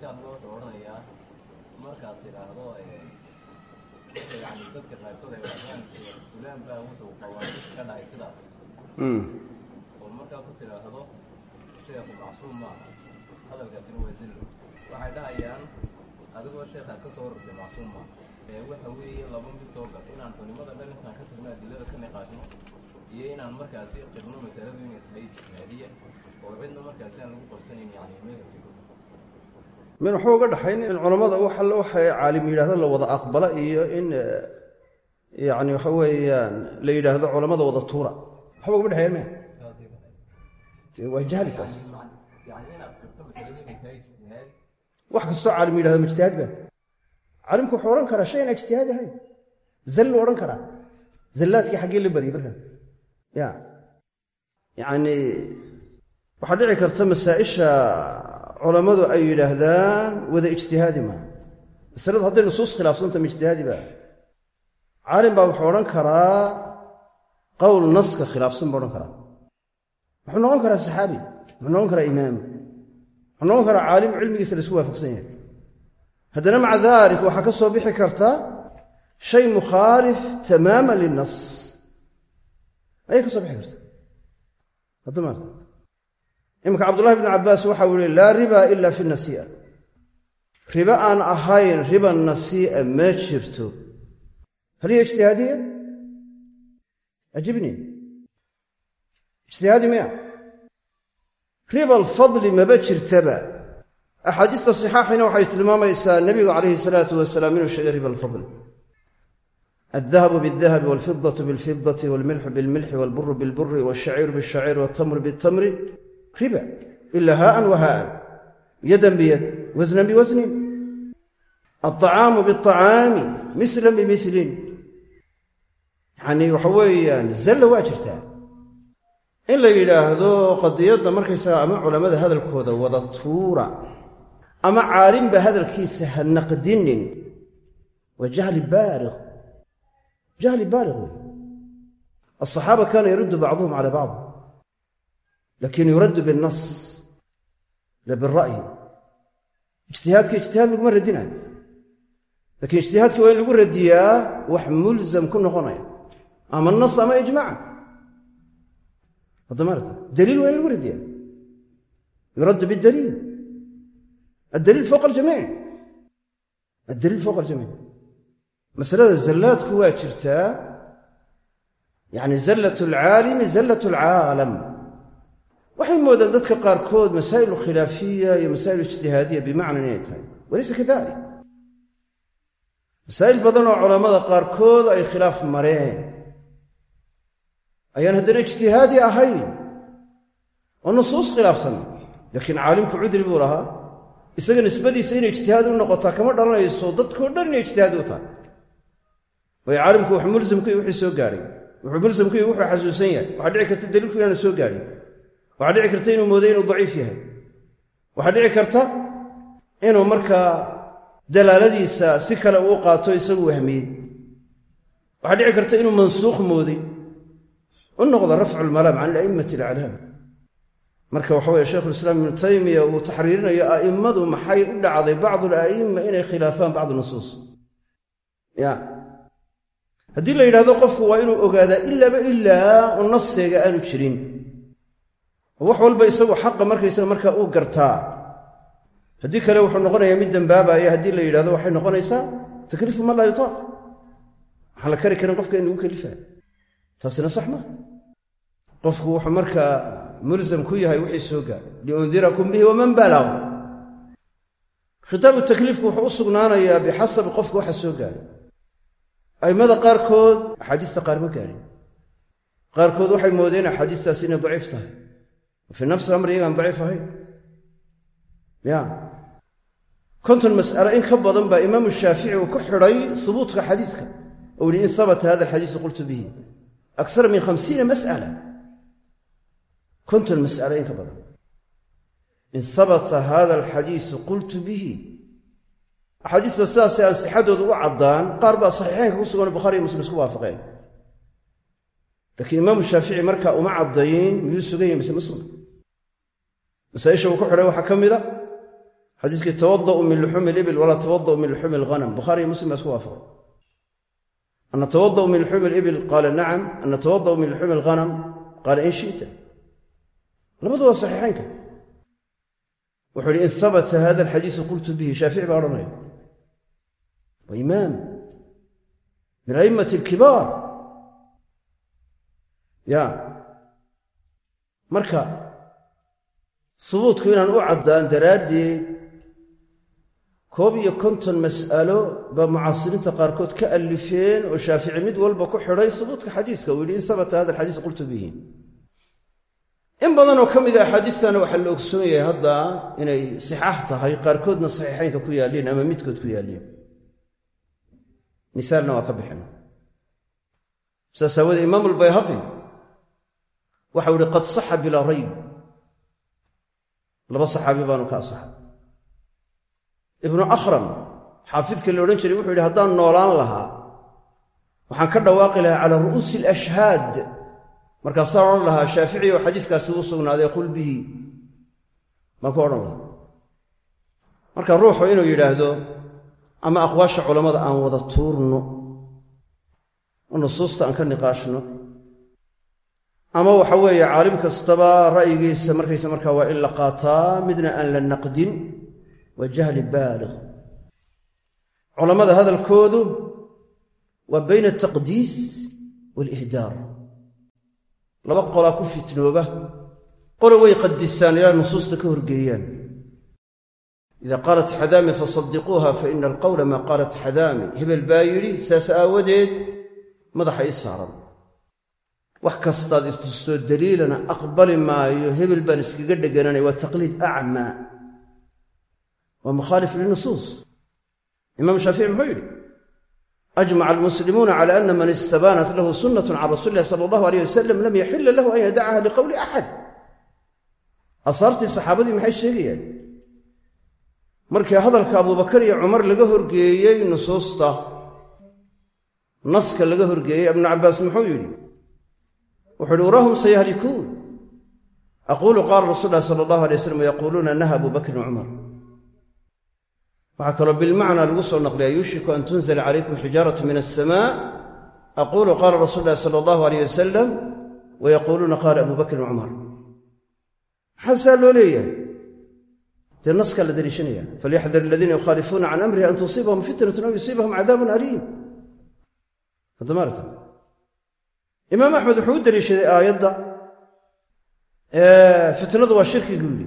ishkaalka wuxuu odhanayaa markaad tidhaahdo yani dadka qaarkood ay wadaan fulaan baa wuxuu qawaaniis ka dhacay sidaas oo markaa ku tidhaahdo sheekhu macsuum maaha hadalkaasina waa zillo waxay dhahayaan adigoo sheekhaad ka soo rartay macsuum maaha ee waxa weeye laba mid soo gal inaan culimada dhan intaan ka tagno adilada ka niqaashno iyo inaan markaasi qirno masaladu inay tahay ijtihaadiya oo cidna markaasi aan lagu qabsanayn yani madhabkii min waxba uga dhaxayn in culammada waxa waxay caalim yidhahdo la wada aqbala iyo in yani waxa weeyaan la yidhaahdo culammada wada tuura. Waxba ugama dhexeeyan maya dee waa jahli taas wax kastoo caalim yidhahdo ma ba. Caalimku wuxuu odhan karaa shay ijtihaad ahayn. Zallu odhan karaa. Zallaadkii xaggee la baryay markaa. Ya yacni waxaa dhici karta masaa-isha culammadu ay yidhaahdaan wada ijtihaadi maaha. Masaladu hadday nusuus khilaafsanta ma ijtihaadi ba caalim baa wuxuu odhan karaa qowl naska khilaafsan buu odhan karaa. Wuxuu noqon karaa saxaabi? Wuxuu noqon karaa imaam? Wuxuu noqon karaa caalim cilmigiisa la isku waafaqsan yahay? Haddana maca dalik waxaa ka soo bixi karta shay mukhaalif tamaama linnas. Ayay ka soo bixi karta iminka cabdullahi bn cabbaas waxa uu yihi laa riba ila fi nasii'a ribo aan ahayn riba nasii'a ma jirto hal hiya ijtihaadiya ajibni ijtihaadi miya riba alfadli maba jirtaba axaadiista sixaaxina waxay tilmaamaysaa nebigu calayhi salaatu wasalaam inuu sheegay riba alfadli الذهب بالذهب والفضة بالفضة والملح بالملح والبر بالبر والشعير riba. Ila haaan wa haaan yadan biyad wasnan biwasnin aacaamu biacaami mislan bimislin yacanii waxa weeyaan zalla waa jirtaa. In la yidhaahdo qadiyadda markaysaga ama culammada hadalkooda wada tuura ama caalimba hadalkiisa ha naqdinin waa jahli baaliq. Jahli baaliq wey asaxaaba kaana yaruddu laakiin yuraddu binnas la bira'yi ijtihaadka ijtihaad laguma radinayo laakiin ijtihaadka waa in lagu radiyaa wax mulzam ku noqonaya ama nas ama ijmaca haddamaarta daliil waa in lagu radiya yuraddu bidaliil addaliil fowqa aljamiic addaliil fowqa aljamiic masalada zallaadku waa jirtaa yacni zallat alcaalimi zallat alcaalam waxay moodaan dadka qaarkood masaa'il khilaafiya iyo masaa'il ijtihaadiya bimacnan inay tahay. Walaysa kadalik. Masaa'il badan oo culammada qaarkood ay khilaaf mareen. Ayaan haddana ijtihaadi ahayn. Oo nusuus khilaafsan. Laakiin caalimku cudri buu lahaa. Isaga nisbadiisa inay ijtihaad u noqotaa kama dhalanayso dadkoo dhan inay ijtihaad u tahay. Waayo caalimku wax mulsamkuy wixii soo gaadhay. Wuxuu mulsamkuy wuxuu xasuusan yahay. Waxaa dhici karta daliilku inaanu soo gaadhin waxaa dhici karta inuu mooday inuu daciif yahay. Waxaa dhici karta inuu markaa dalaaladiisa si kale uu qaato isagu wahmiyey. Waxaa dhici karta inuu mansuukh mooday. U noqda rafcu lmalaam can ala'immati alaclaam marka waxa weye sheikhulislaam ibnu taymiya uu taxriirinayo a'immadu maxay u dhacday bacdu ala'imma inay khilaafaan bacdu nusuus? Ya. Haddii la yidhahdo qofku waa inuu ogaadaa ilaaba ilaa u naseega aanu jirin wax walba isagu xaqa markaysaga markaa uu gartaa. Haddii kale wuxuu noqonayaa mid dembaabaya haddii la yidhahdo waxay noqonaysaa takliifu man laa yutaaq waxaan la kari karin qofka in lagu kelifa taasina sax maa qofku wuxuu markaa mulsam ku yahay wixii soo gaadhay liundirakum bihi waman balaq khitaabu takliifku wuxuu u sugnaanayaa bixasabi qofka waxa soo gaadhay a'immada qaarkood axaadiista qaar ma gaadhin qaarkood waxay moodeen axaadiistaas inay daciif tahay fii nafsi amri iyagaan daciif ahayn ya konton mas'ale in ka badan baa imaamu shaafici uu ku xidhay hubuutka xadiiska ou yihi in habata hada alxadiisu qultu bihi akara min hamsiina mas'ala konton mas'ale in ka badan in habata hada alxadiisu qultu bihi axaadiista sidaasay aan sixadooda u caddaan qaar baa saxiixeynka ku sugan bukhari iyo muslim isku waafaqeen laakiin imaamu shaafici masaa-isha uu ku xidhay waxaa ka mida xadiiskii tawada'u min luxuumi libil walaa tawada'u min luxuumi alghanam. Bukhaariyo muslim baa isku waafaqay. An natawada'u min luxuumi libil qaala nacam an natawada'u min luxuumi alghanam qaala in shi'ta. Labadu waa saxiixaynka. Wuxuu ihi in habata hada alxadiisu qultu bihi. Shaafici baa odhanaya. Waa imaam min a'immati alkibaar. Ya. Marka subuudku inaan u caddaan daraaddeed koob iyo konton mas'alo baa mucaasiriinta qaarkood ka allifeen oo shaafici mid walba ku xidhay subuudka xadiiska. Uu yidhi in sabata hada alxadiis qultu bihi. In badanoo ka mida axaadiistana waxaa la ogsoon yahay hadda inay sixaax tahay qaarkoodna saxiixaynka ku yaalliin ama midkood ku yaalliin. Misaalna waa ka bixina saas aawoodee imaamu albayhaqi waxau ihi qad saxa bilaa rayb laba saxaabi baanu ka asaxay ibnu akhram xaafidka la odhan jiray wuxuu yidhi haddaan noolaan lahaa waxaan ka dhawaaqi lahaa calaa ru'uusi alashhaad. Markaasaan odhan lahaa shaafici oo xadiiskaasi uu sugnaaday qul bihi. Baan ku odhan lahaa. Marka ruuxu inuu yidhaahdo ama aqwaasha culammada aan wada tuurno oo nusuusta aan ka niqaashno ama waxa weeye caalim kastaba ra'yigiisa markaysa markaa waa in la qaataa midna aan la naqdin waa jahli baalig culammada hadalkoodu waa bayna altaqdiis waalihdaar laba qolaa ku fitnooba qole way qadisaan ilaa nusuusta ka horgeeyaan. Ida qaalat xadaami fasadiquuha fa ina alqowla maa qaalat xadaami. Hebel baa yidhi saas aawadeed madaxa ii saaran wax kastaad istustoo daliilana aqbali maayo hebel baan iskaga dhegananay waa taqliid acmaa waa mukhaalif linusuus imaam shaafici muxuu yidhi ajmaca almuslimuuna cala ana man istabaanat lahu sunnatun can rasuli illahi sala allahu aleyh wasalam lam yaxila lahu an yadacaha liqowli axad. Asaartii saxaabadii maxay sheegayaan? Markii hadalka abubakar iyo cumar laga horgeeyey nusuusta naska laga horgeeyey ibnu cabbaas muxuu yidhi wuxu uhi urahum sayahlikuun. Aquulu qaala rasul lahi sala allahu alay waslam wayaquuluuna naha abu bakrin cumar waxaa kaloo bilmacnaa lagu soo naqliyaa yuushiku an tunzla calaykum xijaaratu min alsamaa aquulu qaala rasuulu llahi sala allahu aleyh wasalam wayaquuluuna qaala abu bakrin cumar maxaa saa loo leeyahay. Dee naskaa la daliishanaya falyaxdar aladiina yukhaalifuuna can amrihi an tusiibahum fitnatun aw yusiibahum cadaabun aliim imaam axmed wuxuu u daliishaday aayadda fitnadu waa shirkiguu yidhi.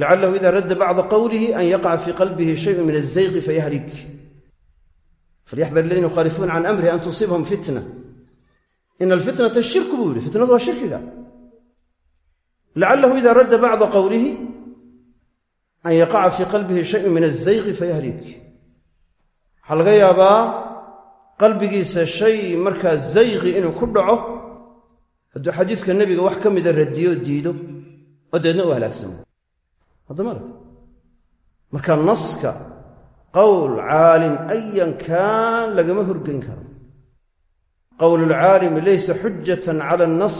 Lacalahu ida radda bacda qowlihi an yaqaca fii qalbihi shayun min azayqi fayahlik falyaxdar aladiina yukhaalifuuna can amrihi an tusiibahum fitna. Ina alfitnata shirku buu yidhi. Fitnadu waa shirkiga. Lacalahu ida radda bacda qowlihi an yaqaca fii qalbihi shayun min azayqi fayahlik waxaa laga yaabaa qalbigiisa shay markaa zayqi inuu ku dhaco hadduu xadiiska nebiga wax ka mida radiyo diido oo deedna u halaagsamo marka naska qowl caalim ayan kaan lagama horgeyn karo. Qowlulcaalimi laysa xujatan cala annas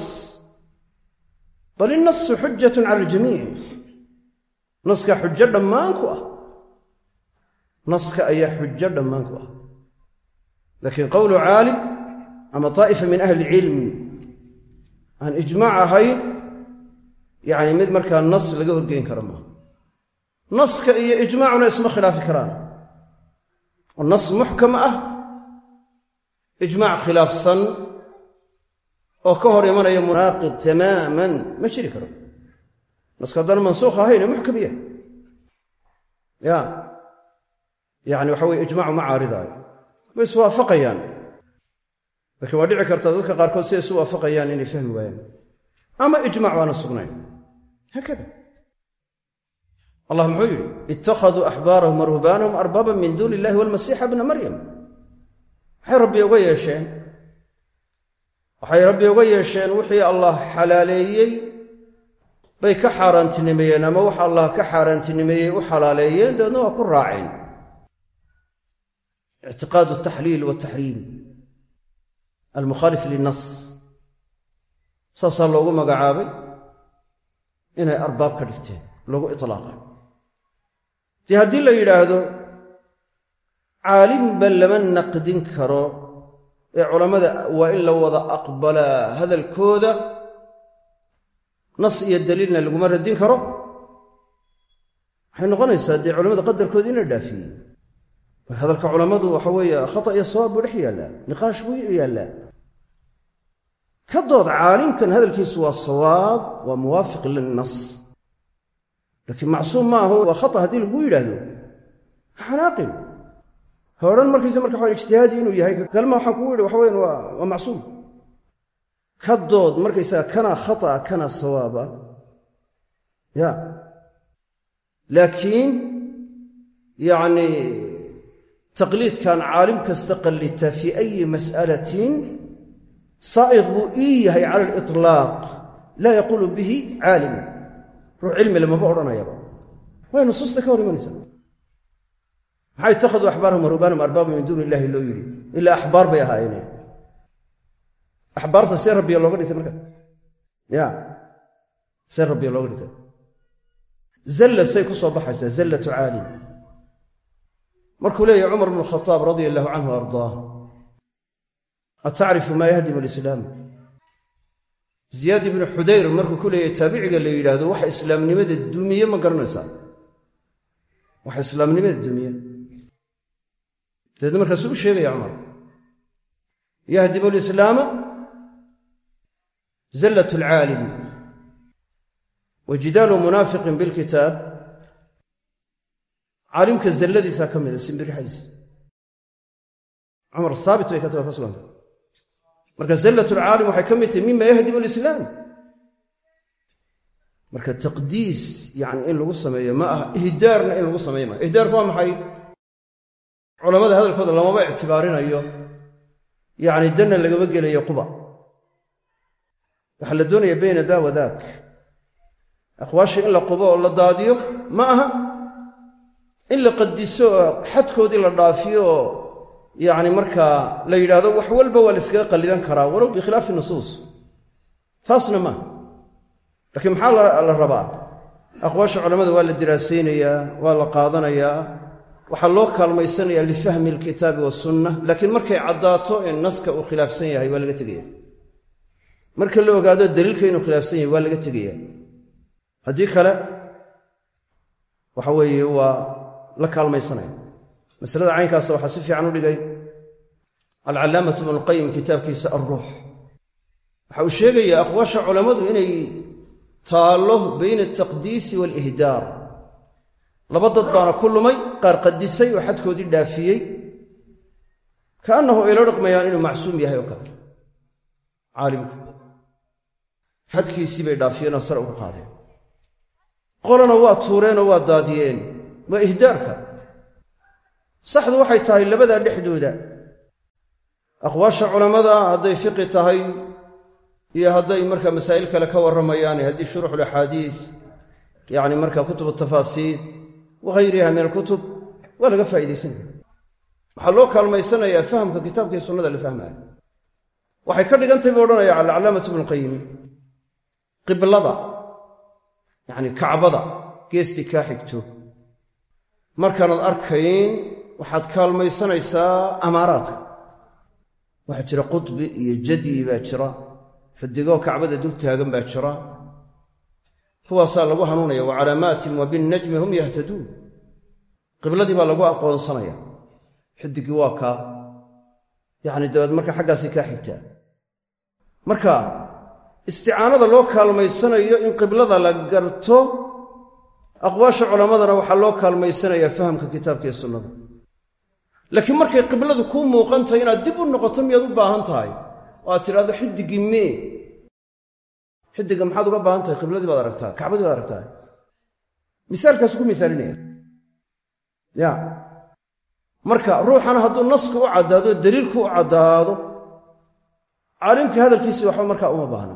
bal innasu xujatun cala aljamiic naska xujo dhammaan ku ah. Naska ayaa xujo dhammaan ku ah laakiin qowlu caalim ama taa'ifa min ahli cilm aan ijmaac ahayn yacni mid markaa nas laga horgeyn karo maaha naska iyo ijmaacuna isma khilaafi karaan oo nas muxkam ah ijmaac khilaafsan oo ka hor imanaya munaaqid tamaaman ma jiri karo naska haddaan mansuukh ahayne muxkam yahay ya yacni waxa weye ijmaacu ma caaridaayo way iswaafaqayaan laakiin waa dhici karta dadka qaarkood siday isu waafaqayaan inay fahmi waayaan. Ama ijmac baana sugnayn. Haakada. Allah muxuu yidhi ittakhaduu axbaarahum wa ruhbaanahum arbaaban min duuni illahi walmasiixa bna maryam. Maxay rabbi uga yeesheen. Waxay rabbi uga yeesheen wixii allah xalaaleeyey. Bay ka xaaraantinimeeyeen ama wax allah ka xaaraantinimeeyey u xalaaleeyeen dabeedna waa ku raaceen ictiqaadu altaxliil waltaxriim almukhaalif linnas saasaa loogu magacaabay inay arbaab ka dhigteen lagu iطlaaqay dee haddii la yidhaahdo caalimba lama naqdin karo ee culammada waa in la wada aqbalaa hadalkooda nas iyo daliilna laguma radin karo waxay noqonaysaa dee culamada qadarkooda in la dhaafiyey hadalka culammadu waxa weeye khata iyo sawaab buu dhex yaallaa niqaash buu yaallaa ka dood caalimkan hadalkiisu waa sawaab waa muwaafiq lilnas laakiin macsuum ma aho waa khata haddii lagu yidhaahdo xanaaqin ha odhan markiisa marka waxa ijtihaadi inuu yahay kalma waxaan kugu yidhi waxa weyan waa macsuum. Ka dood markaysaga kana khata'a kana sawaaba ya. Laakiin yacni taqliidkan caalim kasta qallita fii ayi mas'alatin saa'iq buu ii yahay cala aliطlaaq laa yaquulu bihi caalim. Ruux cilmi lamaba odhanayaba way nusuusta ka hor imanaysaa maxaa ittakhaduu axbaarahum warubaanahum arbaaba min duuni illahi loo yidhi. Ilaa axbaar bay ahaayeene axbaarta see rabbiya looga dhigtay marka. Ya see rabbiya looga dhigtay. Zalla say ku soo baxaysaa markuu leeyahy cumar bnu khadaab radia allahu canhu ardaah atacrifu maa yahdimu alislaam ziyaad ibnu xudayr markuu ku leeyahy taabiciga la yidhaahdo waxa islaamnimada dumiye ma garanaysaa waxa islaamnimada dumiye dabeedna markaasuu u sheegaya cumar yahdimu alislaama zallat alcaalim wa jidaalu munaafiqin bilkitaab caalimka zalladiisaa ka mida simbirixadiisa cumar haabit bay ka suganta. Marka zallat alcaalim waxay ka mid tahay mima yahdimu alislaam marka taqdiis yani in lagu sameeyo ma aha ihdaarna in lagu sameeyo maaha ihdaarku waa maxay? Culammada hadalkooda lamaba ictibaarinayo. Yacni danna lagama gelayo quba. Waxaa la doonaya bayna daa wa daak. Aqwaashii in la qubo oo la daadiyo ma aha in la qadiso oo xadkoodii la dhaafiyo oo yacni markaa la yidhaahdo wax walba waa la iskaga qallidan karaa walow bikhilaafi nusuus. Taasna maaha laakiin maxaa la rabaa? Aqwaasha culammada waa la diraasaynayaa waa la qaadanayaa waxaa loo kaalmaysanayaa lifahmi alkitaabi wasunna laakiin markay caddaato in naska uu khilaafsan yahay waa laga tegaya marka la ogaado daliilka inuu khilaafsan yahay waa laga tegaya haddii kale waxa weeye waa la kaalmaysanaya masalada caynkaasa waxaa si fiican u dhigay alcallaamatu ibnulqayim kitaabkiisa alruux waxa uu sheegayaa aqwaasha culammadu inay taallo bayna altaqdiisi waalihdaar laba dad baana ku lumay qaar qadisay oo xadkoodii dhaafiyey. Kaannahu ayla dhaqmayaan inuu macsuum yahay oo kale. Caalimku. Xadkiisii bay dhaafiyeenoo sare uga qaadeen. Qolana waa tuureenoo waa daadiyeen waa ihdaarka. Saxdu waxay tahay labadaa dhexdooda. Aqwaasha culammada hadday fiqi tahay iyo hadday marka masaa'il kale ka warramayaan haddii shuruxulaxaadiis yacni marka kutubu tafaasiir wahayriha min alkutub waa laga faa'iidaysanaya waxaa loo kaalmaysanayaa fahamka kitaabka iyo sunnada la fahmaayo waxay ka dhigantahy buu odhanaya alcalaamatu ibnuqayim qiblada yacni kacbada geestii kaa xigto markaanad arkayn waxaad kaalmaysanaysaa amaaraadka. Waxaa jira qutbi iyo jadyi baa jira. Xidigoo kacbada dul taagan baa jira. Kuwaasaa lagu hanuunaya wa calaamaatin wa binnajmi hum yahtaduun. Qibladii baa lagu aqoonsanaya. Xidiggii waa kaa yacni dabeed marka xaggaasay kaa xigtaa. Marka isticaanada loo kaalmaysanayo in qiblada la garto aqwaasha culammadana waxaa loo kaalmaysanayaa fahamka kitaabka iyo sunnada. Laakiin markay qibladu kuu muuqantahay inaad dib u noqoto miyaad u baahan tahay? Oo aad tidhahdo xidiggii mee xidigga maxaad uga baahan tahay? Qibladii baad aragtaa kacbadii baad aragtaa. Misaalkaasu ku misaalinaya. Ya. Marka ruuxana hadduu nasku u caddaado daliilku u caddaado caalimkii hadalkiisii waxba markaa uma baahna.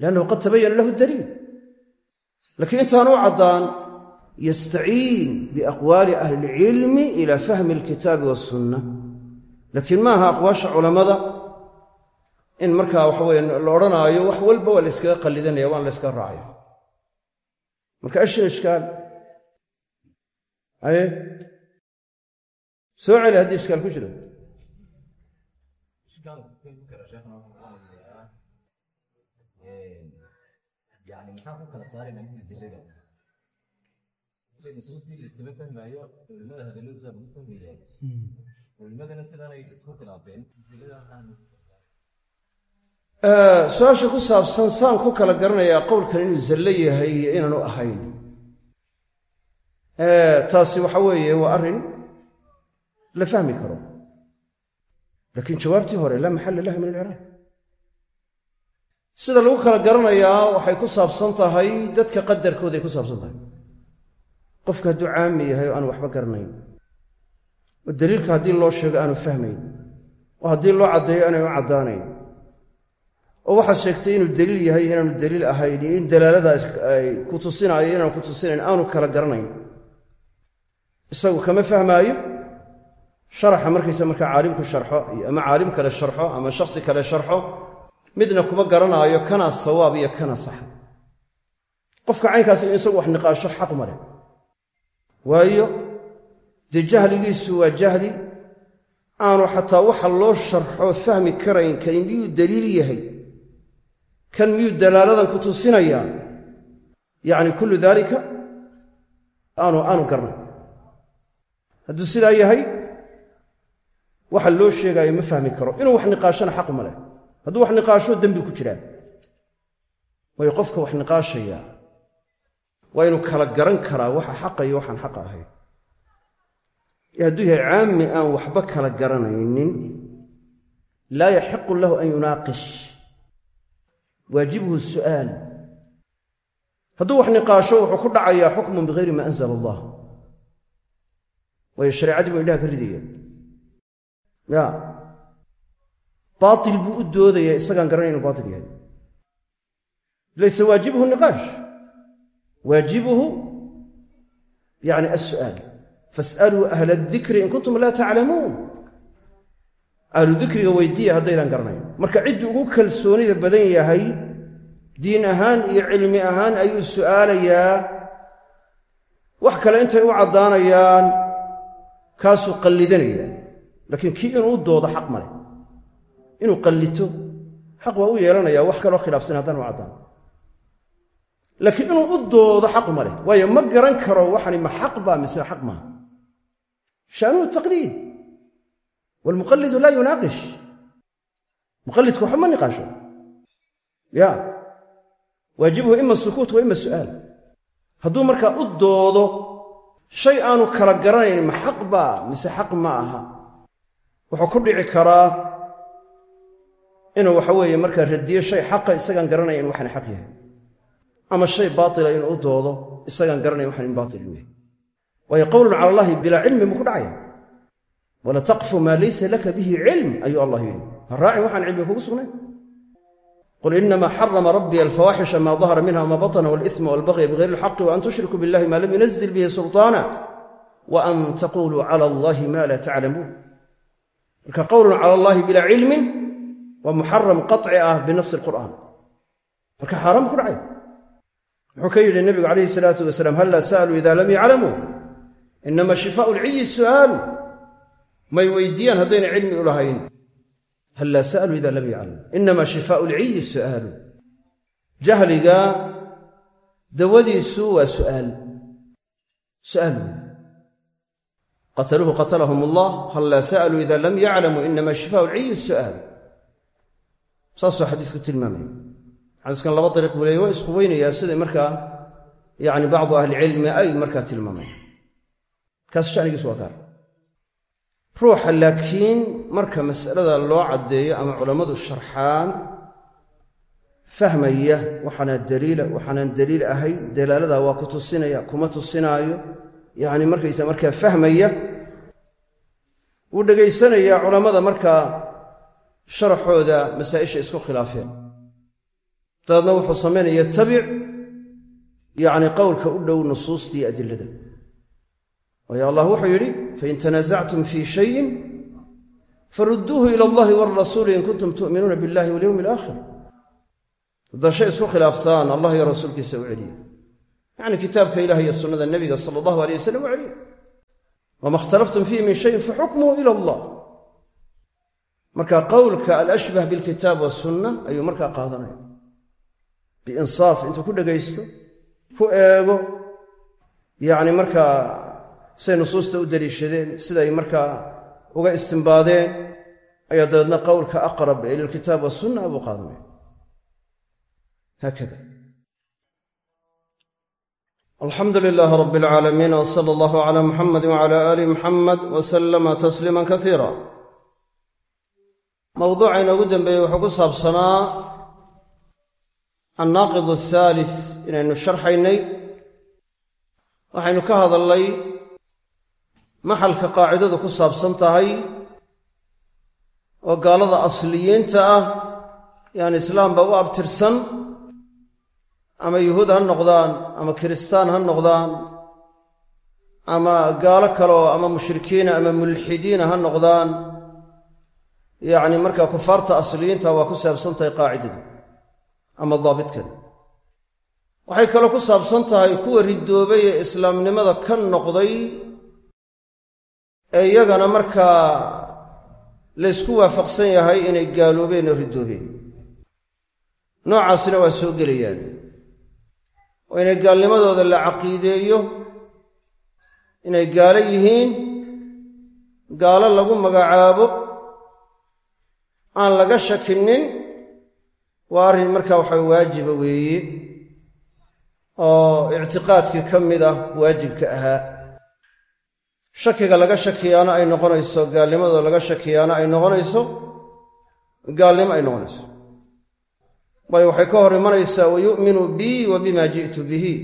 Liannahu qad tabayana lahu daliil laakiin intaan u caddaan yastaciin biaqwaali ahli ilcilmi ila fahmi alkitaabi wasunna laakiin maaha aqwaasha culammada in markaa waxa weye la odhanaayo wax walba waa la yskaga qallidanaya waan la yskaga raacaya marka ashna ishkaal aye soo ku jiro yani maxaa ku kala saarayna midda zillada nusuustii la iskama fahmaayo culimada hadalladooda lagu fahmaya culimadana sidaanay isku khilaafeen su'aasha ku saabsan saan ku kala garanayaa qowlkan inuu zallo yahay iyo inaanu ahayn taasi waxa weeye waa arrin la fahmi karo laakiin jawaabtii hore laa maxalla laha min alciraaq sida lagu kala garanayaa waxay ku saabsan tahay dadka qadarkooday ku saabsan tahay. Qofka hadduu caami yahay oo aanu waxba garanayn oo daliilka haddii loo sheego aanu fahmayn oo haddii loo caddeeyo aanay u caddaanayn oo waxaad sheegtay inuu daliil yahay inaanu daliil ahayn iyo in dalaaladaas ay ku tusinaayo inaanu ku tusinayn aanu kala garanayn. Isagu kama fahmaayo? Sharaxa markaysa markaa caalimku sharxo ama caalim kale sharxo ama shakhsi kale sharxo midna kuma garanaayo kanaa sawaab iyo kana saxa qofka caynkaas in isagu wax niqaasho xaq ma leh. Waayo dee jahligiisu waa jahli. Aanu xataa waxa loo sharxo fahmi karayn kani miyuu daliil yahay? Kan miyuu dalaaladan ku tusinayaa? Yacni kullu daalika aanu aanu garnay. Hadduu sidaa yahay waxa loo sheegaayo ma fahmi karo. Inuu wax niqaashona xaq ma leh hadduu wax niqaasho dembi ku jiraa waayo qofka wax niqaashaya. Waa inuu kala garan karaa waxa xaqa iyo waxaan xaqa ahayn ee hadduu yahay caami aan waxba kala garanaynin laa yaxiqu lahu an yunaaqish waajibuhu su'aal. Hadduu wax niqaasho wuxuu ku dhacayaa xukmun bihayri maa anzala allah waayo shareecadii buu indhaha ka ridaya. Ya baatil buu u doodaya isagaan garanay inuu baatil yahay. Laysa waajibuhu niqaash? Waajibuhu yani alsu'aal fas'aluu ahla adikri in kuntum laa taclamuun ahlu dikriga weydiiya haddaydaan garanayn marka cidduu ugu kalsoonida badan yahay diin ahaan iyo cilmi ahaan ayuu su'aalayaa. Wax kale intay u caddaanayaan kaasuu qallidanayaa laakiin kii inuu doodo xaq male inuu qallito xaq waa u yeelanayaa wax kaloo khilaafsan haddaan u caddaan. Laakiin inuu u doodo xaq ma leh waayo ma garan karo waxani ma xaq baa mise xaq maaha shaanuhu taqliid. Waalmuqallidu laa yunaaqish. Muqallidku waxba ma niqaasho. Ya. Waajibuhu ima sukuut wa ima su'aal. Hadduu markaa u doodo shay aanu kala garanayn ma xaq baa mise xaq ma aha. Wuxuu ku dhici karaa inuu waxa weeye markaa radiyo shay xaqa isagaan garanaya in waxaan xaq yahay. Ama shay baatila inuu u doodo isagaan garanaya waxaan in baatil u yahay. Waayo qowlun cala allahi bilaa cilmi muu ku dhacaya. Wala taqfu maa laysa laka bihi cilm ayuu allah yidhi. Ha waxaan cilmi kugu sugnayn. Qul inamaa xarama rabbii alfawaaxisha maa dahara minha wma batna walisma walbaqya bigayr alxaqi wa an tushrikuu billahi maa lam yunazil bihi sulطaana wa an taquluu cala allahi ma laa taclamuun. Marka qowlun cala waa muxaram qaci ah binasi qur'aan. Marka xaaraam ku dhacay. Muxuu ka yidhi nabigu calayhi salaatu wasalaam hallaa sa'aluu ida lam yaclamuu inama shifaau lciyi su'aalu may weydiiyaan haddayna cilmi u lahayn. Hallaa sa'aluu ida lam yaclamuu inama shifaau lciyi su'aalu jahliga dawadiisu waa su'aal. Su'aal wey qataluuhu qatalahum allah hallaa sa'aluu ida lam yaclamuu inama shifaau lciyi su'aalu saasuu xadiisku tilmaamaya. Xadiiskan laba dariiq buu leeyay waa isku weynayaa siday markaa yani bacdu ahlicilmi ay markaa tilmaamayan kaas shanigiisu waa gaar. Ruuxa laakiin marka mas'alada loo caddeeyo ama culammadu sharxaan fahmaya waxaanaa daliila waxaanaan daliil ahay dalaaladaa waa ku tusinaya kuma tusinaayo yacni markaysa markaa fahmaya wuu dhegaysanayaa culammada markaa sharaxooda masaa'isha isku khilaafeen. Dabeedna wuxuu samaynaya tabic yacni qowlka u dhow nusuustii adilada. Waayo allah wuxuu yidhi fain tanaasactum fii shayin farudduuhu ila allahi walrasuuli in kuntum tu'minuuna billahi walyowmi alaakhir haddaa shay isku khilaaftaan allah iyo rasuulkiisa u celiya yacni kitaabka ilaah iyo sunnada nebiga sala allahu aleyh wasalam u celiya wama ikhtalaftum fiihi min shayin faxukmuhu ila allah marka qowlka alashbah bilkitaab wasunna ayuu markaa qaadanaya. Biinsaaf intuu ku dhegaysto ku eego yacni markaa siday nusuusta u daliishadeen siday markaa uga istimbaadeen ayaa dabeedna qowlka aqrab ee lilkitaab wasunna buu qaadanaya. Haakada. Alxamdu lilaahi rabi alcaalamiin w sala allahu cala muxamedi wcala aali muxamed wa sallama tasliima kasiira mowduuca inoogu dambeeyey wuxuu ku saabsanaa annaaqid athaalis inaynu sharxaynay. Waxaynu ka hadalnay maxalka qaacidadu ku saabsan tahay oo gaalada asliyiinta ah yaan islaamba u abtirsan ama yuhuud ha noqdaan ama kiristaan ha noqdaan ama gaalo kaleoo ama mushrikiina ama mulxidiina ha noqdaan yacni markaa kufaarta asliyiinta waa ku saabsan tahay qaacidadu ama daabitkan waxay kaloo ku saabsan tahay kuwa ridoobay ee islaamnimada ka noqday ee iyagana markaa laysku waafaqsan yahay inay gaaloobeen oo ridoobeen noocaasina waa soo gelayaan. Oo inay gaalnimadooda la caqiideeyo inay gaalo yihiin gaalo lagu magacaabo aan laga shakinin waa arrin markaa waxa waajiba weeye oo ictiqaadkii ka mid ah waajibka ahaa. Shakiga laga shakiyaana ay noqonayso gaalnimadooda laga shakiyaana ay noqonayso gaalnimo ay noqonayso. Waayo waxay ka hor imanaysaa wa yu'minu bii wa bima ji'tu bihi.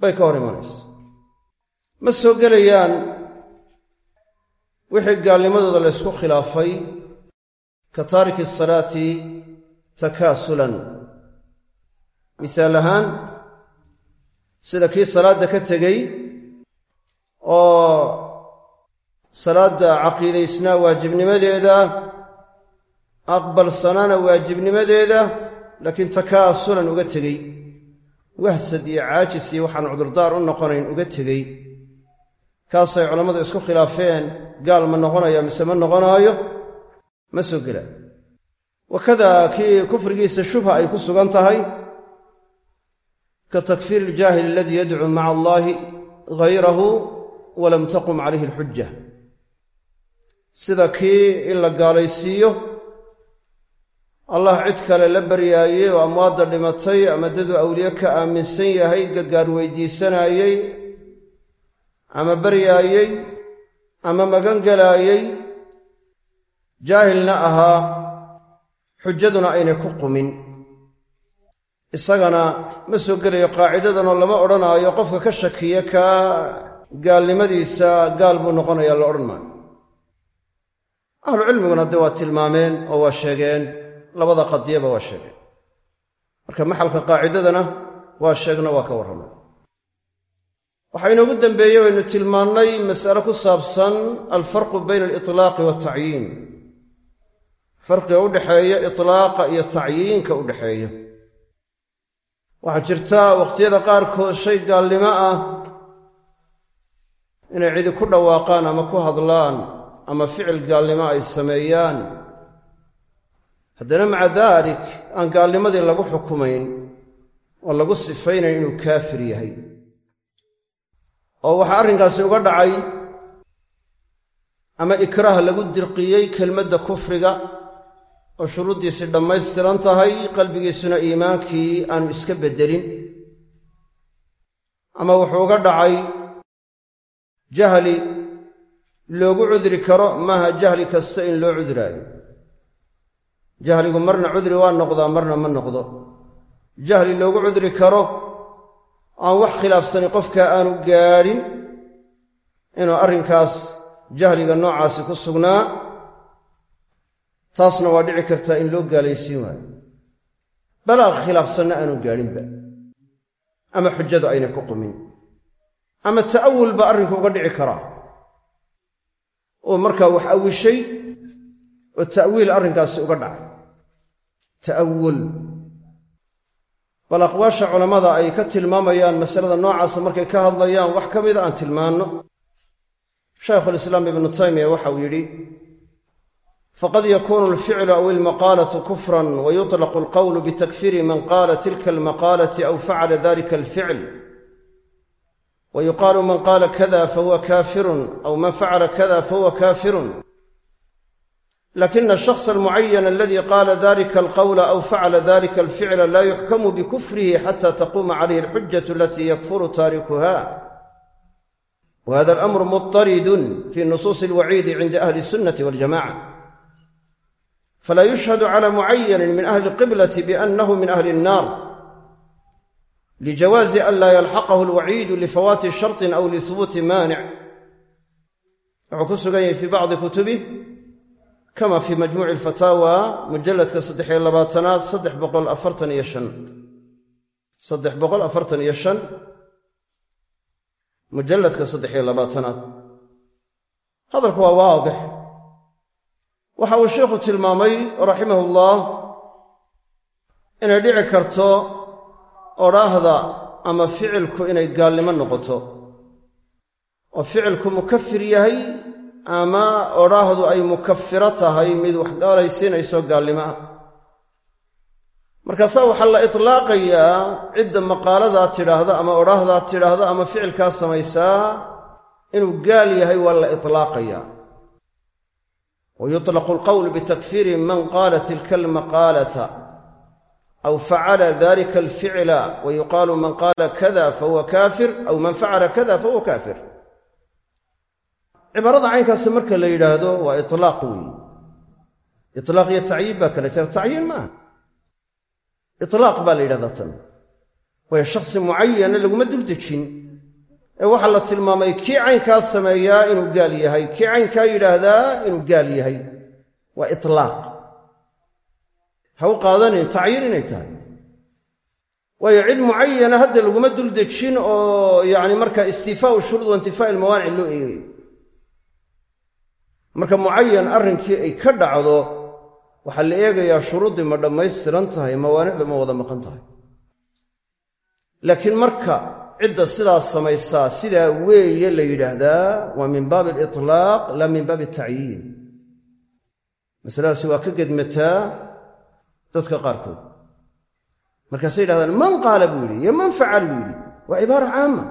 Bay ka hor imanaysaa. Ma soo gelayaan wixii gaalnimadooda la ysku khilaafay ka taariki asalaati takaasulan. Misaal ahaan sida kii salaadda ka tegey oo salaadda caqiidaysnaa waajibnimadeeda aqbalsanaana waajibnimadeeda laakiin takaasulan uga tegey. Wahsad iyo caajis iyo waxaan cudurdaar u noqonayn uga tegey. Kaasay culammadu isku khilaafeen gaal ma noqonaya mise ma noqonaayo ma soo gelaa wakada kii kufrigiisa shubha ay ku sugan tahay ka takfiir iljaahil aladii yadcuu maca allaahi hayrahu walam taqum calayhi alxuja sida kii in la gaalaysiiyo allah cid kale la baryaayey oo amwaadda dhimatay ama dadu awliye ka aaminsan yahay gargaar weydiisanaayey ama baryaayey ama magan gelaayey jaahilna ahaa xujaduna aynay ku qumin. Isagana ma soo gelayo qaacidadanoo lama odhanaayo qofka ka shakiya kaa gaalnimadiisa gaal buu noqonayaa la odhan maayo. Ahlucilmiguna dee waa tilmaameen oo waa sheegeen labada qadiyaba waa sheegeen. Marka maxalka qaacidadana waa sheegno waa ka warramay waxaa inoogu dambeeyey waynu tilmaannay mas'ale ku saabsan alfarqu bayna alitlaaqi waaltacyiin farqiga dhexeeya itlaaqa iyo tacyiinka u dhexeeya. Waxaa jirta wakhtiyada qaarkood shay gaalnimo ah inay cidi ku dhawaaqaan ama ku hadlaan ama ficil gaalnimo ay sameeyaan. Haddana maca daalik aan gaalnimadii lagu xukumayn oo lagu sifaynayn inuu kaafir yahay. Oo waxaa arrinkaasi uga dhacay ama ikraah lagu dirqiyey kelmadda kufriga oo shuruuddiisii dhammaystiran tahay qalbigiisuna iimaankii aanu iska beddelin. Ama wuxuu uga dhacay jahli loogu cudri karo maaha jahli kasta in loo cuduraayo jahligu marna cudri waa noqdaa marna ma noqdo. Jahli loogu cudri karo aan wax khilaafsani qofka aanu gaadhin inuu arrinkaas jahliga noocaasi ku sugnaa taasna waa dhici kartaa in loo gaalaysiin waayo. Balaaq khilaafsanna aanu gaadhinba ama xujadu aynay ku qumin. Ama ta'awul baa arrinku uga dhici karaa oo markaa wax awishay oo ta'wiil arrinkaasi uga dhacay. Ta'awul. Bal aqwaasha culammada ay ka tilmaamayaan masalada noocaasa markay ka hadlayaan wax ka mida aan tilmaanno. Shaykhulislaam ibnu taymiya waxa uu yidhi faqad yakunu alficlu aw ilmaqaalatu kufran wa yuطlaqu alqowlu bitakfiiri man qaala tilka almaqaalati aw facala dalika alficl wa yuqaalu man qaala kada fahuwa kaafirun aw man facala kada fahuwa kaafirun lakina ashaksa almucayan aladi qaala dalika alqowla aw facala dalika alficla laa yuxkamu bikufrihi xata taquuma calayhi alxujatu alatii yakfuru taarikuha wa hada alamru mutaridun fi nusuusi alwaciidi cinda ahli sunnati waljamaca falaa yushhadu cala mucayanin min ahli lqiblati biannahu min ahli innaar lijawaazi an laa yalxaqahu lwaciidu lifawaati shartin aw lihubuuti maanic wuxuu ku sugan yahay fii bacdi kutubih kama fii majmuuci alfataawa mujalladka saddexiyo labaatanaad saddex boqol afartan iyo shan saddex boqol afartan iyo shan mujalladka saddexiyo labaatanaad hadalku waa waadix waxa uu sheikhu tilmaamay raximahullah inay dhici karto odhaahda ama ficilku inay gaalnimo noqoto. Oo ficilku mukafir yahay ama odhaahdu ay mukafiro tahay mid wax gaalaysiinayso gaalnimo ah? Markaasaa waxaa la itlaaqayaa cidda maqaaladaa tidhaahda ama odhaahdaa tidhaahda ama ficilkaa samaysaa inuu gaal yahay waa la itlaaqayaa wa yutlaqu alqowlu bitakfiiri man qaala tilka almaqaalata aw facala dalika alficla wa yuqaalu man qaala kada fahuwa kaafir aw man facala kada fahuwa kaafir cibaarada caynkaasi marka la yidhaahdo waa itlaaq weeye itlaaq iyo tacyiin baa kala jira tacyiin maaha itlaaq baa la yidhahdaa tan waayo shakhsi mucayana laguma duldejin ee waxaa la tilmaamay kii caynkaa sameeyaa inuu gaal yahay kii caynkaa yidhaahdaa inuu gaal yahay. Waa itlaaq. Ha u qaadanin tacyiin inay tahay. Waayo cid mucayana hadda laguma duldejin oo yacni marka istiifaau shuruud wa intifaa'i loo eegayo marka mucayan arrinkii ay ka dhacdo waxaa la eegayaa shuruuddii ma dhammaystiran tahay mawaanicdu ma wada maqan tahay. Laakiin marka cidda sidaas samaysaa sidaa weeye la yidhaahdaa waa min baabi alitlaaq laa min baabi atacyiin masaladaasi waa ka gedmataa dadka qaarkood. Markaasay yidhahdaan man qaala buu yidhi iyo man facal buu yidhi. Waa cibaara caama.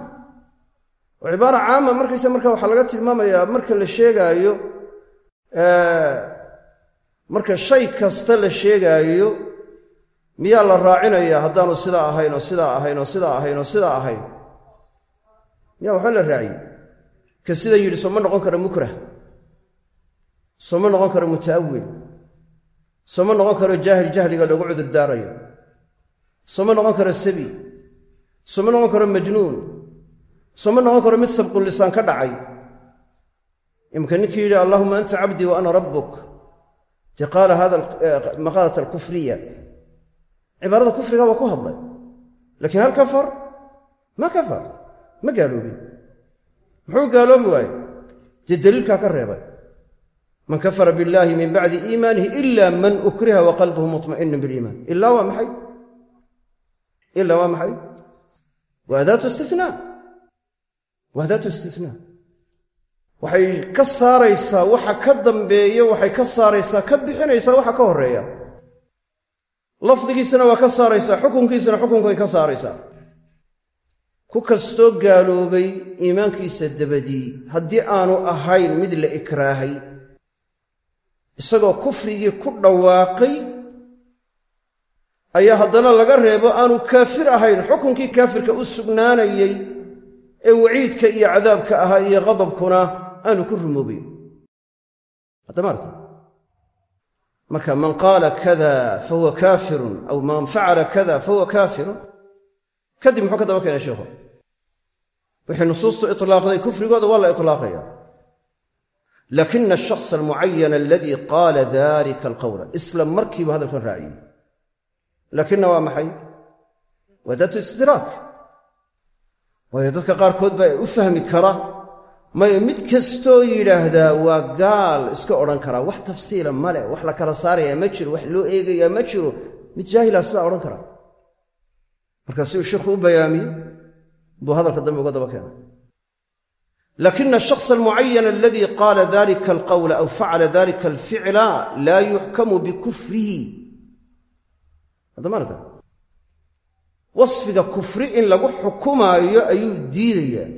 Waa cibaara caama markaysa marka waxaa laga tilmaamayaa marka la sheegaayo marka shay kasta la sheegaayo miyaa la raacinayaa haddaanu sidaa ahayn oo sidaa ahayn oo sidaa ahayn oo sidaa ahayn miyaa waxba la raaciyey. Ka sidan yidhi sooma noqon karo mukrah. Sooma noqon karo muta'awil. Sooma noqon karo jaahil jahliga loogu cudur daarayo sooma noqon karo sabi. Sooma noqon karo majnuun. Sooma noqon karo mid sabqulisaan ka dhacay. Imka ninkii yidhi allahuma anta cabdii wa ana rabbuk. Dee qaala hada maqaalat alkufriya. Cibaarada kufriga waa ku hadlay. Laakiin hal kafar? Ma kafar ma gaaloobin? Muxuu gaaloobi waaye dee daliilkaa ka reebay. Man kafara biاllahi min bacdi iimaanihi ila man ukriha wa qalbuhu muطma'inu biliimaan. Ilaa waa maxay? Ilaa waa maxay? Waa adaatu istinaa waa adaatu istinaa waxay ka saaraysaa waxa ka dambeeya waxay ka saaraysaa ka bixinaysaa waxa ka horreeya lafdigiisana waa ka saaraysaa xukunkiisana xukunkay ka saaraysaa ku kastoo gaaloobay iimaankiisa dabadii haddii aanu ahayn mid la ikraahay isagoo kufrigii ku dhawaaqay ayaa haddana laga reebo aanu kaafir ahayn. Xukunkii kaafirka u sugnaanayey ee waciidka iyo cadaabka ahaa iyo qadabkuna aanu ku rumoobayn marka man qaala kada fahuwa kaafirun aw man facala kada fahuwa kaafirun kadib muxuu ka daba keenay sheikhu? Wixii nusuustu itlaaqday kufrigooda waa la itlaaqaya. Lakina ashaksa almucayana aladii qaala dalika alqawla. Isla markiibu hadalkan raaciyey. Laakina waa maxay? Waa daatu istidraak. Waayo dadka qaarkood baa u fahmi kara. Maya mid kastoo yidhaahdaa waa gaal iska odhan karaa wax tafsiila male wax la kala saarayaa ma jiro wax loo eegayaa ma jiro. Mid jaahila sidaa odhan karaa marka si uu sheikhu u bayaamiyey buu hadalka dambe uga daba keenay. Lakina ashaksa almucayana aladii qaala dalika alqawla aw facala dalika alficla laa yuxkamu bikufrihi haddamaarta wasfiga kufri in lagu xukumaayo ayuu diidayaa.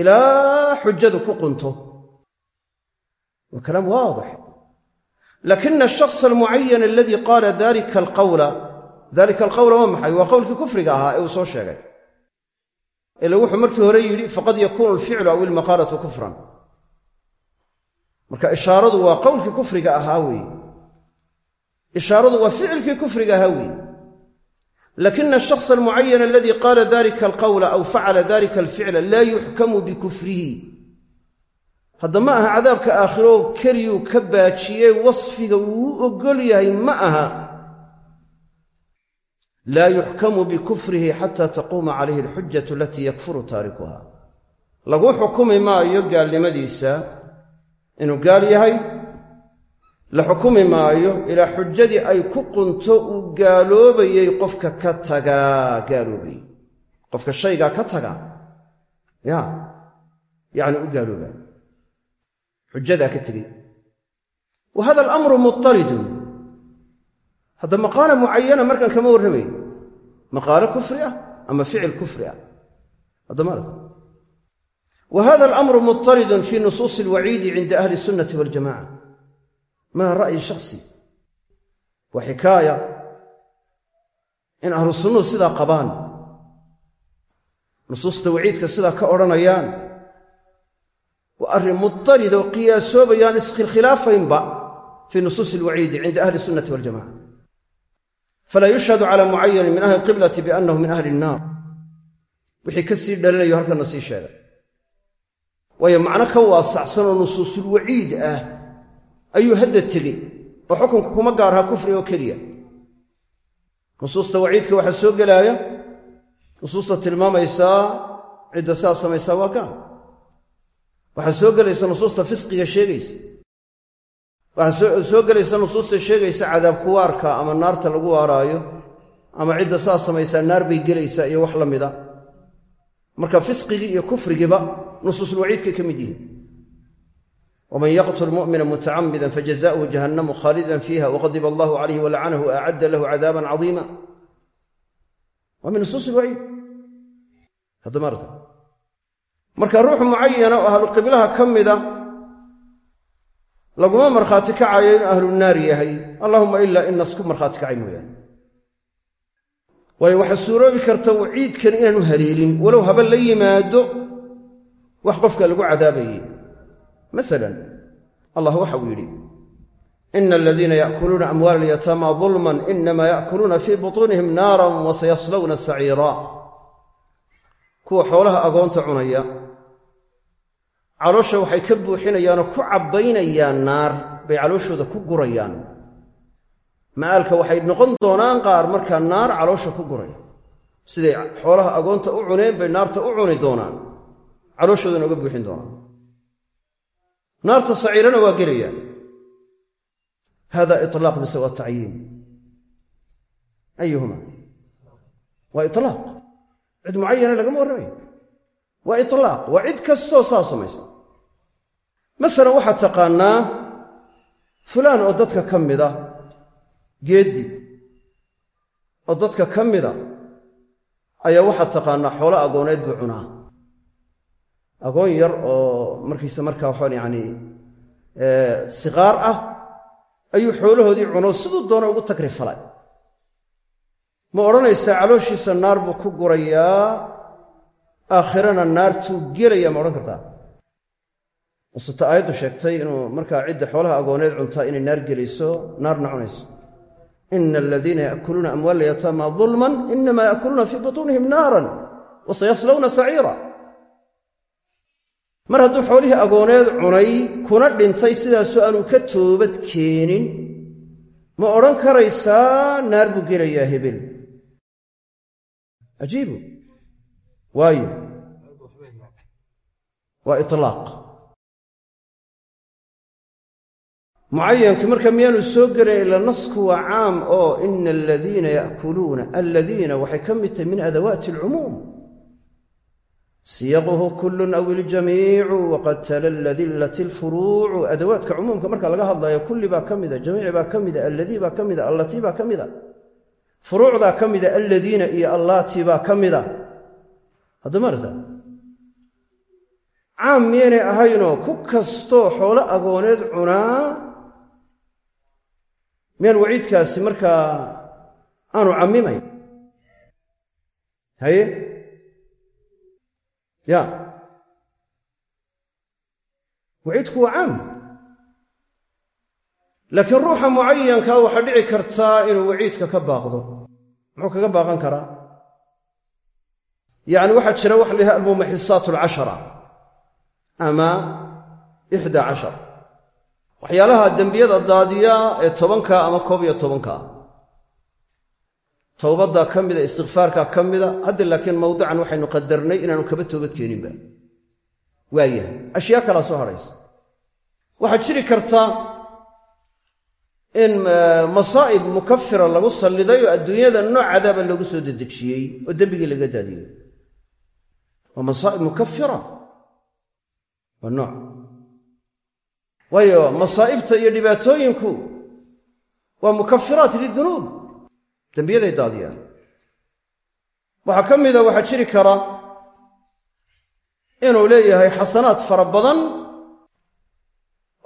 Ilaa xujadu ku qunto. Waa kalaam waadix. Lakina ashaksa almucayana aladii qaala dalika alqawla dalika alqawla waa maxay? Waa qowlkii kufriga ahaa ee uu soo sheegay. Ila wuxuu markii hore yidhi faqad yakuunu alficlu aw ilmaqaalatu kufran. Marka ishaaradu waa qowlkii kufriga ahaa weeye ishaaradu waa ficilkii kufriga ahaa weeye lakina ashaksa almucayana aladii qaala dalika alqawla aw facala dalika alficla laa yuxkamu bikufrihi. Hadda ma aha cadaabka aakhiroo keliyuu ka baajiyey wasfiga wuu u oggol yahay ma aha laa yuxkamu bikufrihi xata taquuma calayhi alxujatu alatii yakfuru taarikuha lagu xukumi maayo gaalnimadiisa inuu gaal yahay la xukumi maayo ilaa xujadii ay ku qunto uu gaaloobayey qofka ka tagaa gaaloobayey qofka shaygaa ka tagaa ya yacni u gaaloobaa xujadaa ka tegey wa hadda maqaala mucayana markaan kama warramayn. Maqaalo kufri ah ama ficil kufri ah? Wa hada alamru muttaridun fi nusuusi alwaciidi cinda ahli sunnati waljamaca maa ra'yi shakhsi waa xikaaya in ahlu sunnuhu sidaa qabaan? Nusuusta waciidka sidaa ka odhanayaan? Waa arrin muttarid oo qiyaasoobayaan iskhilkhilaafaynba fii nusuusi alwaciidi cinda ahli sunnati waljamaca falaa yushhadu cala mucayanin min ahli qiblati biannahu min ahli innaar wixii ka sii dhalinayo halkanna sii sheegay waayo macno ka waasacsan oo nusuusulwaciid ah ayuu hadda tegey oo xukunku kuma gaarha kufri oo keliya nusuusta waciidka waxaa soo gelaaya nusuusta tilmaamaysaa cidda sidaa samaysaa waa gaal waxaa soo gelaysa nusuusta fisqiga sheegaysa waxaa soo gelaysa nusuusta sheegaysa cadaab kuwaarka ama naarta lagu waaraayo ama cidda saa samaysaa naar bay gelaysaa iyo wax la mida marka fisqigii iyo kufrigiiba nusuusulwaciidkay ka mid yihiin. Waman yaqtul mu'mina mutacamida fajazauhu jahannamu khaalidan fiiha waqadiba allahu calayhi walacanahu acadda lahu cadaaban cadiima. Waa min nusuus ilwaciid haddamaarta marka ruux mucayana oo ahlu qiblaha ka mida laguma markhaati kacayo inuu ahlu naar yahay. Allahuma ilaa in nasku markhaati kacay mooyaane. Waayo waxaa suuroobi karta waciidkan inaanu haleelin walow haba la yimaado wax qofka lagu cadaabayey. Masalan allah waxa uu yidhi ina aladiina yaakuluuna amwaala alyataama dulman inama yaakuluuna fii butuunihim naaran wasayaslawna saciira. Kuwa xoolaha agoonta cunaya caloosha waxay ka buuxinayaanoo ku cabbaynayaan naar bay calooshooda ku gurayaan. Ma'aalka waxay noqon doonaan qaar markaa naar caloosha ku guraya siday xoolaha agoonta u cuneen bay naarta u cuni doonaan. Calooshoodana uga buuxin doonaan. Naarta saciirana waa gelayaan. Hada ilaaq mise waa tacyiin. Ayuhuma waa ilaaq cid mucayana lagama warramayo waa ilaaq waa cid kastoo saa samaysa masalan waxaad taqaannaa fulaan oo dadka ka mida geeddi oo dadka ka mida ayaa waxaad taqaannaa xoolo agooneed buu cunaa. Agoon yar oo markiisa markaa waxaan yacni siqaar ah ayuu xoolahoodii cuno siduu doona ugu tagri falay. Ma odhanaysaa calooshiisa naar buu ku gurayaa aakhirana naartuu gelaya ma odhan kartaa. Waseta aayaddu sheegtay inuu markaa cidda xoolaha agooneed cuntaa inay naar gelayso naarna cunayso ina aladiina yaakuluuna amwaala yataama dulman inama yaakuluuna fii butuunihim naaran wasayaslawna saciira. Mar hadduu xoolihii agooneed cunay kuna dhintay sidaasoo aanu ka toobad keenin ma odhan karaysaa naar buu gelayaa hebel waayo. Waa ilaaq mucayankii marka miyaanu soo gelayn ila nasku waa caam oo ina aladiina yaakuluuna aladiina waxay ka mid tahay min adawaati alcumuum siyaquhu kullun aw iljamiicu waqad talalla dillat ilfuruucu adawaadka cumuumka marka laga hadlayo kulli baa ka mida jamiici baa ka mida alladii baa ka mida allatii baa ka mida furuucdaa ka mida alladiina iyo allaatii baa ka haddamaarta caam miyaynay ahaynoo ku kastoo xoolo agooneed cunaa miyaan waciidkaasi markaa aanu cammimayn haye? Ya. Waciidku waa caam. Laakiin ruuxa mucayankaa waxaa dhici kartaa inuu waciidka ka baaqdo. Muxuu kaga baaqan karaa yacni waxaa jira waxa la yidhaha almumaxisaat alcashara ama ixdaa cashar. Waxyaalaha dembiyada daadiya ee tobanka ama koob iyo tobanka. Towbaddaa ka mida istikfaarkaa ka mida hadda laakiin mawdican waxaynu qadarnay inaanu kaba toobad keeninba. Waayahay ashyaa kalaa soo hadhaysa. Waxaa jiri karta in masaa'ib mukafira lagu salliday oo adduunyada nooc cadaaba loogu soo dedejiyey oo dembigii laga waa masaa'ib mukafira waa nooc waayo masaa'ibta iyo dhibaatooyinku waa mukafiraat lidunuub dembiyaday daadiyaan waxaa ka mida waxaa jiri kara inuu leeyahay xasanaad fara badan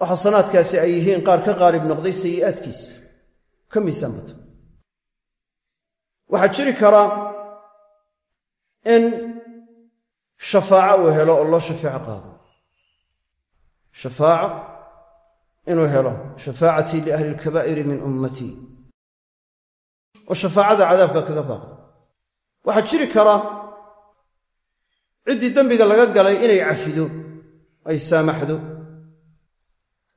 oo xasanaadkaasi ay yihiin qaar ka qaalib noqday sayi'aadkiisa ka miisaan waxaa jiri kara shafaaco uu helo oo loo shafeeco qaado. Shafaaco inuu helo shafaacatii liahli ilkabaa'iri min ummatii oo shafaacada cadaabka kaga baaqdo. Waxaa jiri kara ciddii dembiga laga galay inay cafido ay saamaxdo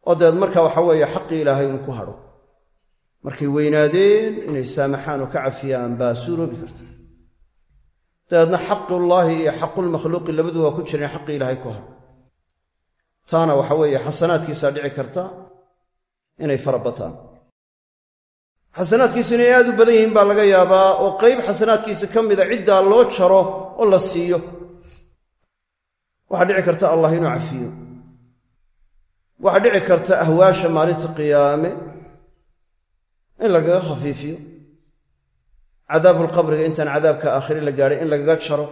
oo dabeed markaa waxa weeye xaqii ilaahay inu ku hadho markay weynaadeen inay saamaxaan oo ka cafiyaan baa suuroobi karta dabeedna xaqullaahi iyo xaqulmakhluuqi labadu waa ku jireen xaqii ilaahay ku hadho taana waxa weeye xasanaadkiisaa dhici karta inay fara bataan. Xasanaadkiisu inay aad u badan yihiin baa laga yaabaa oo qayb xasanaadkiisa ka mida ciddaa loo jaro oo la siiyo. Waxaa dhici karta allah inuu cafiyo. Waxaa dhici karta ahwaasha maalinta qiyaame in lagaga khafiifiyo cadaabulqabriga intaan cadaabka aakhire la gaadhay in lagaga jaro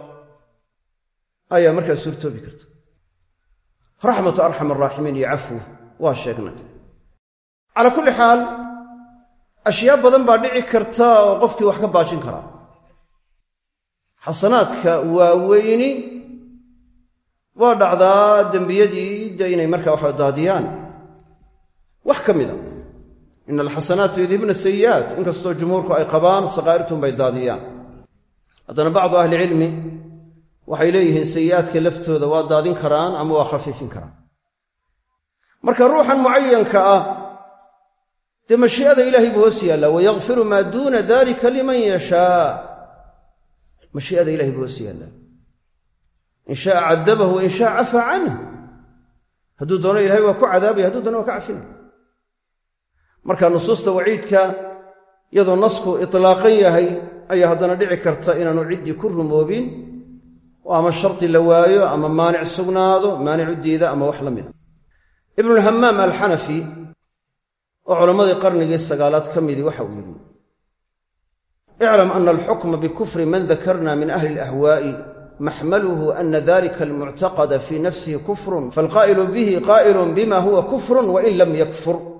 ayaa markaa suurtoobi karta. Raxmatu arxam araaximiin iyo cafwu waa sheegnay. Calaa kulli xaal ashyaa badan baa dhici karta oo qofkii wax ka baajin karaa xasanaadka waaweyni waa dhacdaa dembiyadii de inay markaa waxa daadiyaan. Wax ka mida ina alxasanaatu yudhibna sayi'aat inkastoo jumhuurku ay qabaan sakaa'irtun bay daadiyaan haddana bacdu ahlicilmi waxay leeyihiin sayi'aadka laftooda waa daadin karaan ama waa khafiifin karaan marka ruuxan mucayanka ah dee mashii'ada ilaahay buu hoos yaallaa wayakfiru maa duuna dalika liman yashaa mashii'ada ilahay buu hoos yaallaa in shaaa cadabahu wain shaa cafaa canh hadduu doono ilahay waa ku cadaabaya hadduu doono waa ka cafinaya marka nusuusta waciidka iyadoo nasku itlaaqan yahay ayaa haddana dhici karta inaanu ciddii ku rumoobin oo ama shardi la waayo ama maanic sugnaado maanicu diida ama wax la mida ibnulhamaam alxanafi oo culammadii qarnigii sagaalaad ka midii waxa uu yidhi iclam ana alxukma bikufri man dakarna min ahli alahwaa'i maxmaluhu ana dalika almuctaqada fii nafsihi kufrun faalqaa'ilu bihi qaa'ilun bima huwa kufrun wain lam yakfur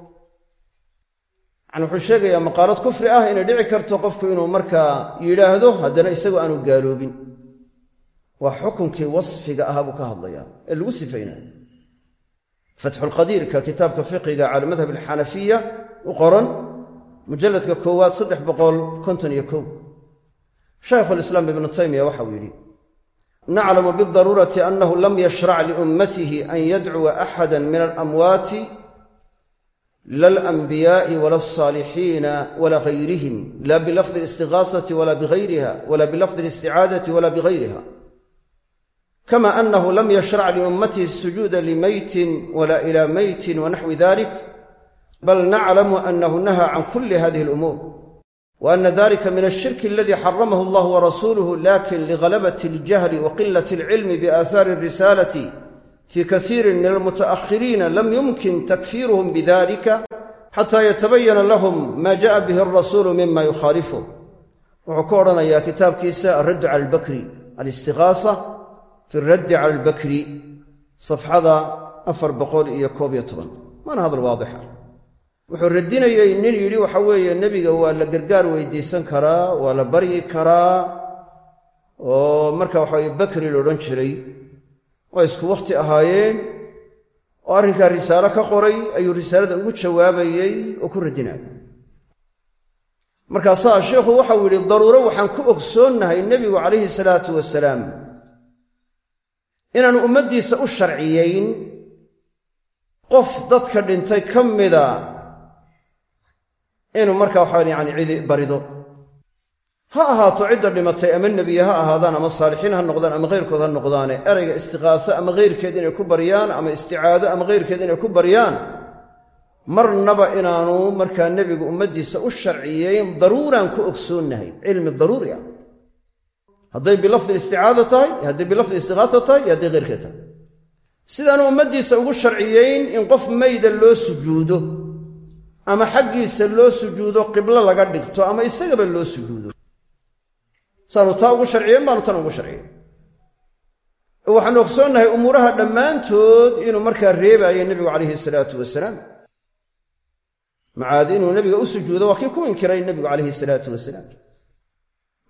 yani wuxuu sheegayaa maqaalad kufri ah inay dhici karto qofku inuu markaa yidhaahdo haddana isagoo aanu gaaloobin. Waa xukunkii wasfiga ahaa buu ka hadlayaa ee lagu sifaynayo fatxulqadiirka kitaabka fiqiga cala madhab alxanafiya u qoran mujalladka koowaad saddex boqol konton iyo kow shaykhulislaam ibnu taymiya waxa uu yidhi naclamu bidaruurati annahu lam yashrac liummatihi an yadcuwa axada min alamwaati la alanbiyaa'i wala alsaalixiina wala hayrihim laa bilafdi alistigaasati wala bihayriha wala bilafdi alisticaadati wala bihayriha kama anahu lam yashrac liummatihi sujuuda limaytin wala ila maytin wanaxwi dalik bal naclamu anahu nahaa can kuli hadihi alumuur wa ana dalika min alshirki aladii xaramahu allah warasuluh laakiin ligalabati aljahli wa qilat alcilmi biaahaari arisalati fi kasiiri min almuta'ahiriina lam yumkin takfiiruhum bidalika xata yatabayana lahum ma jaءa bihi alrasuulu mima yukhaalifu wuxuu ka odhanayaa kitaabkiisa alraddu cala albakri alistiqaasa fi raddi cala albakri safxada afar boqol iyo koob iyo toban maana hadal waadixa wuxuu radinayey nin yidhi waxa weeye nebiga waa la gargaar weydiisan karaa waa la baryi karaa oo marka waxaweye bakri la odhan jiray waa isku wakhti ahaayeen oo arrinkaa risaalo ka qoray ayuu risaalada ugu jawaabayey oo ku radinaya markaasaa sheikhu waxau yidhi daruuro waxaan ku ogsoonnahay nebigu calayhi salaatu wasalaam inaanu ummaddiisa u sharciyeyn. Qof dadka dhintay ka mida inuu markaa waxaa yani cidi barido ha ahaato cidda dhimatay ama nebiye ha ahaadaan ama saalixiin ha noqdaan ama khayrkood ha noqdaane erayga istiqaaso ama khayrkeed inay ku baryaan ama isticaado ama khayrkeed inay ku baryaan marnaba inaanu markaa nebigu ummaddiisa u sharciyeyn daruuraan ku ogsoonnahay. Cilmi daruuri ah. Hadday bilafdi isticaada tahay iyo hadday bilafdi istiqaasa tahay iyo hadday khayrkeed tahay. Sidaanu ummaddiisa ugu sharciyeyn in qof mayda loo sujuudo ama xaggiisa loo sujuudo qiblo laga dhigto ama isagaba loo sujuudo saanu taa ugu sharciyeyn baanu tan ugu sharciyeyn waxaanu ogsoonnahay umuuraha dhammaantood inuu markaa reebaayo nebigu calayhi salaatu wasalaam. Macaad inuu nebiga u sujuudo waa kii ku inkiray nebigu calayhi salaatu wasalaam.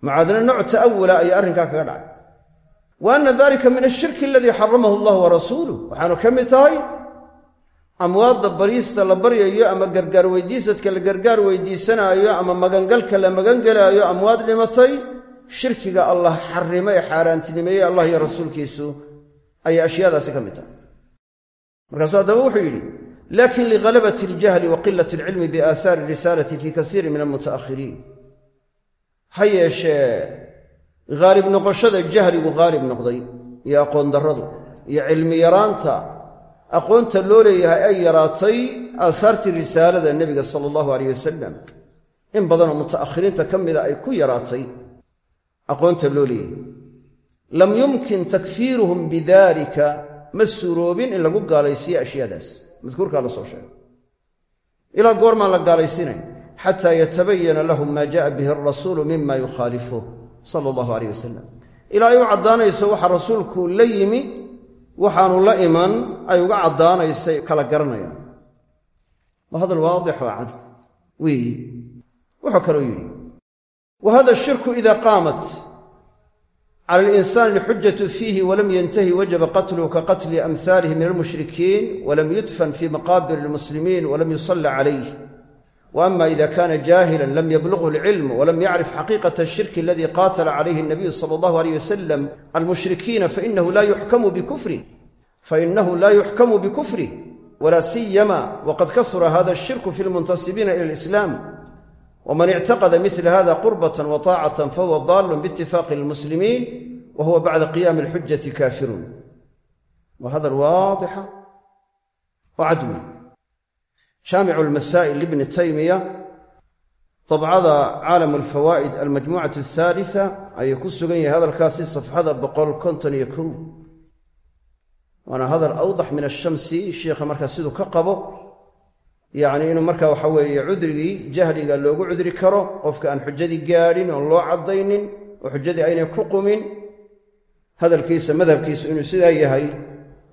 Macaadna nooc ta'awula ayaa arrinkaa kaga dhacay. Wa anna dalika min ashirki aladii xaramahu allah wa rasuuluh waxaanu ka mid tahay amwaadda bariista la baryayo ama gargaar weydiisadka la gargaar weydiisanaayo ama magangalka la magangelaayo amwaad dhimatay shirkiga allah xarimo ee xaaraantinimeeyey allah iyo rasuulkiisu ayay ashyaadaasi ka mid tahay markaasuu haddaba wuxuu yidhi laakiin lighalabati اljahli wa qilat اlcilmi biaahaari risaalati fi kasiiri min almuta'ahiriin ha yeeshee haalib noqoshada jahligu haalib noqday iyo aqoon darradu iyo cilmi yaraanta aqoonta loo leeyahay ay yaraatay aahaartii risaalada nebiga sala allahu aleyh wasalam in badanoo muta'ahiriinta ka mida ay ku yaraatay aqoonta loo leeyahay. Lam yumkin takfiiruhum bidalika ma suuroobin in lagu gaalaysiiyo ashyaadaas madkuurkaa la soo sheegay. Ilaa goormaan la gaalaysiinayn xataa yatabayana lahum maa ja'a bihi alrasuulu mima yukhaalifuh sala allahu aleyh wasalam ilaa ay u caddaanayso waxa rasuulku la yimi waxaanu la iman ay uga caddaanaysay kala garanayaan. Waa hadal waadix oo cad? Weeyi wuxuu kaloo yidhi wa hada shirku ida qaamat cala alinsani alxujatu fiihi walam yantahi wajaba qatluhu ka qatli amhaalihi min almushrikiin walam yudfan fi maqaabir almuslimiin walam yusalla calayh wa ama ida kana jahilan lam yablughu alcilm walam yacrif xaqiiqata ashirki aladi qaatala calayhi alnabiyu sala allahu aleyh wasalam almushrikiina fainahu la yuxkamu bikufrih fainahu la yuxkamu bikufrih wala siyama. Waqad kasura hada ashirku fi lmuntasibiina ila alislam wman ictaqada mila hada qurbatan wa taacatan fahuwa daalun biitifaaqi lmuslimiin wa huwa bacda qiyaami alxujati kaafirun waa hadal waadixa oo cad wey jaamicu lmasaa'il libni taymiya dabcada caalam alfawaa'id almajmuucat athaalisa ayuu ku sugan yahay hadalkaasi safxada boqol konton iyo kow waana hadal awdax min ashamsi sheikha markaa siduu ka qabo yacni inuu markaa waxa weeye cudrigii jahliga loogu cudri karo qofka aan xujadii gaadhin oon loo caddaynin oo xujadii aynay ku qumin hadalkiisa madhabkiisa inuu sidaa yahay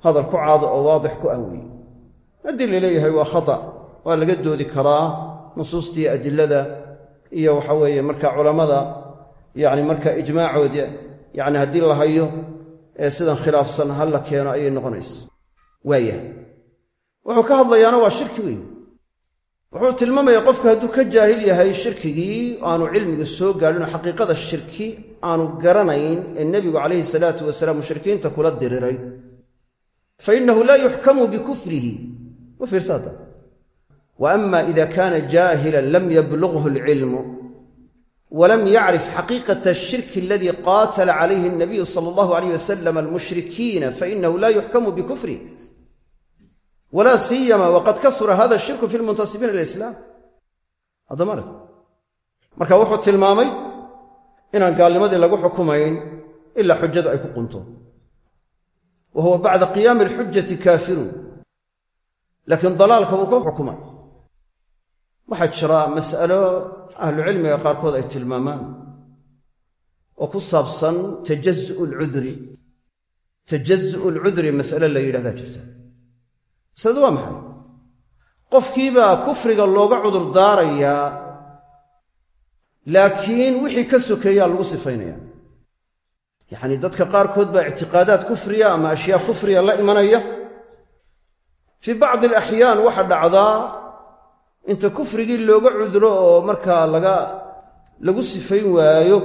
hadal ku caado oo waadix ku ah weeye haddii la leeyahay waa khata waa laga doodi karaa nusuustii adilada iyo waxa weeye markaa culammada yacni markaa ijmaacooda yacni haddii la hayo ee sidan khilaafsan ha la keeno ayay noqonaysa. Waayahay. Wuxuu ka hadlayaana waa shirki weyn wuxuu tilmaamayaa qofku hadduu ka jaahil yahay shirkigii aanu cilmiga soo gaadhin oo xaqiiqada shirki aanu garanayn ee nebigu calayhi salaatu wasalaam mushrikiinta kula diriray. Fa innahu laa yuxkamu bikufrihi. U fiirsa hadda wa ama ida kaana jaahilan lam yablughu alcilmu walam yacrif xaqiiqata ashirki aladii qaatala calayhi alnabiyu sala allahu alayh wasalam almushrikiina fainahu laa yuxkamu wlaa siyama waqad kasura hada shirku fi lmuntasibiina ila islaam haddama aragta marka wuxuu tilmaamay inaan gaalnimadii lagu xukumayn ilaa xujadu ay ku qunto. Wa huwa bacda qiyaami alxujati kaafirun. Laakiin dalaalka wuu ku xukumay. Waxaa jira mas'alo ahlucilmiga qaarkood ay tilmaamaan. Oo ku saabsan tajazu'u alcudri tajazu'u alcudri mas'ale la yidhahdaa jirta masaladu waa maxay? Qofkiibaa kufriga looga cudur daarayaa laakiin wixii ka sokeeyaa lagu sifaynaya. Yacnii dadka qaarkood baa ictiqaadaad kufriya ama ashyaa kufriya la imanaya. Fii bacdi alaxyaan waxa dhacdaa inta kufrigii looga cudro oo markaa laga lagu sifayn waayo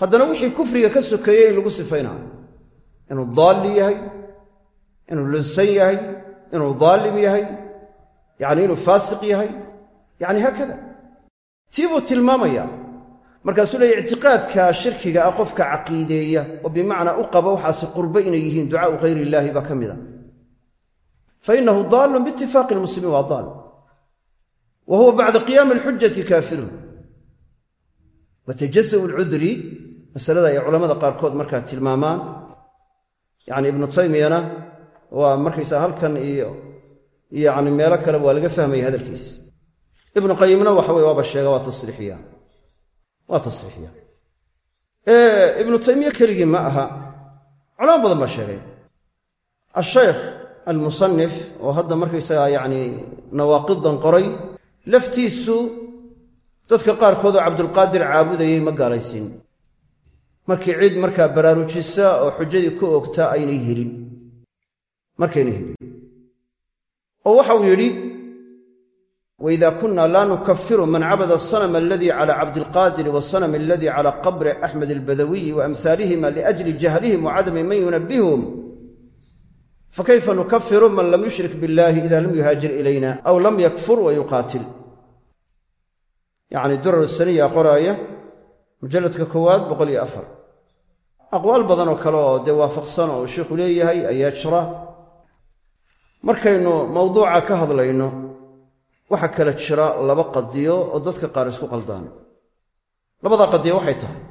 haddana wixii kufriga ka sokeeyey in lagu sifaynaayo inuu daalli yahay inuu lunsan yahay inuu daalim yahay yacni inuu faasiq yahay yacni haakada. Tii buu tilmaamayaa markaasuu leeya ictiqaadka shirkiga ah qofka caqiideeya oo bimacnaa u qaba waxaasi qurbo inay yihiin ducaau hayr illaahi baa ka mida fa innahu daallun biitifaaqi lmuslimiin waa daal. Wa bacda qiyaami alxujati kaafirun. Wa alcudri masalada ay culammada qaarkood markaa tilmaamaan. Yacni ibnu taymiyana waa markaysaa halkan iyo yacni meelo kale waa laga fahmaya hadalkiis. Ibnu qayimna waxa weye waaba sheega waa tasriixiya waa tasriixiya ibnu taymiye keligii ma aha culamo badan baa sheegay. Ashaykh almusanif oo hadda markaysagaa yacni nawaaqidan qoray laftiisu dadka qaarkood oo cabdulqaadir caabudayay ma gaalaysiin markii cid markaa baraarujisa oo xujadii ku ogta aynay helin markaynay helin oo waxauu yidhi waida kuna laa nukafiru man cabada asanama aladii cala cabdilqaadiri wasanam aladii cala qabri axmed albadawiyi waamhaalihima liajli jahlihim wacadami man yunabihum fakayfa nukafiru man lam yushrik biاllahi ida lam yuhaajir ilayna aw lam yakfur wayuqaatil yacni durar saniya qoraaya mujalladka koowaad boqol iyo afar. Aqwaal badan oo kale oo dee waafaqsan oo sheikhu leeyahay ayaa jira markaynu mawduuca ka hadlayno waxaa kala jira laba qadiyo oo dadka qaar isku qaldaan. Labadaa qadiyo waxay tahay.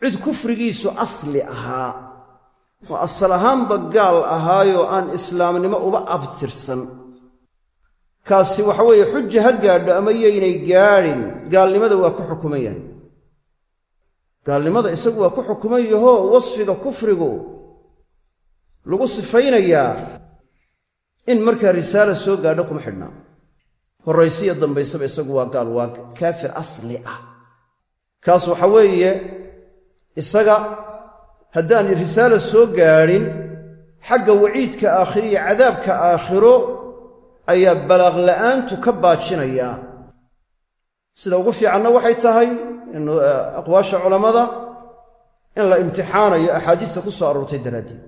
Cid kufrigiisu asli ahaa oo asal ahaanba gaal ahaayoo aan islaamnimo uba abtirsan. Kaasi waxa weeye xuja ha gaadho ama yaynay gaadhin gaalnimada waa ku xukuman gaalnimada isagu waa ku xukuman yahoo wasfiga kufrigu lagu sifaynayaa in markaa risaala soo gaadho kuma xidhnaa horraysiyo dambaysaba isagu waa gaal waa kaafir asli ah. Kaas waxa weeye isaga haddaan risaala soo gaadhin xagga waciidka aakhiro iyo cadaabka aakhiro ayaa balaaq la'aantu ka baajinayaa sida ugu fiicanna waxay tahay in aqwaasha culammada in la imtixaanayo axaadiista ku soo aroortay daraaddeed.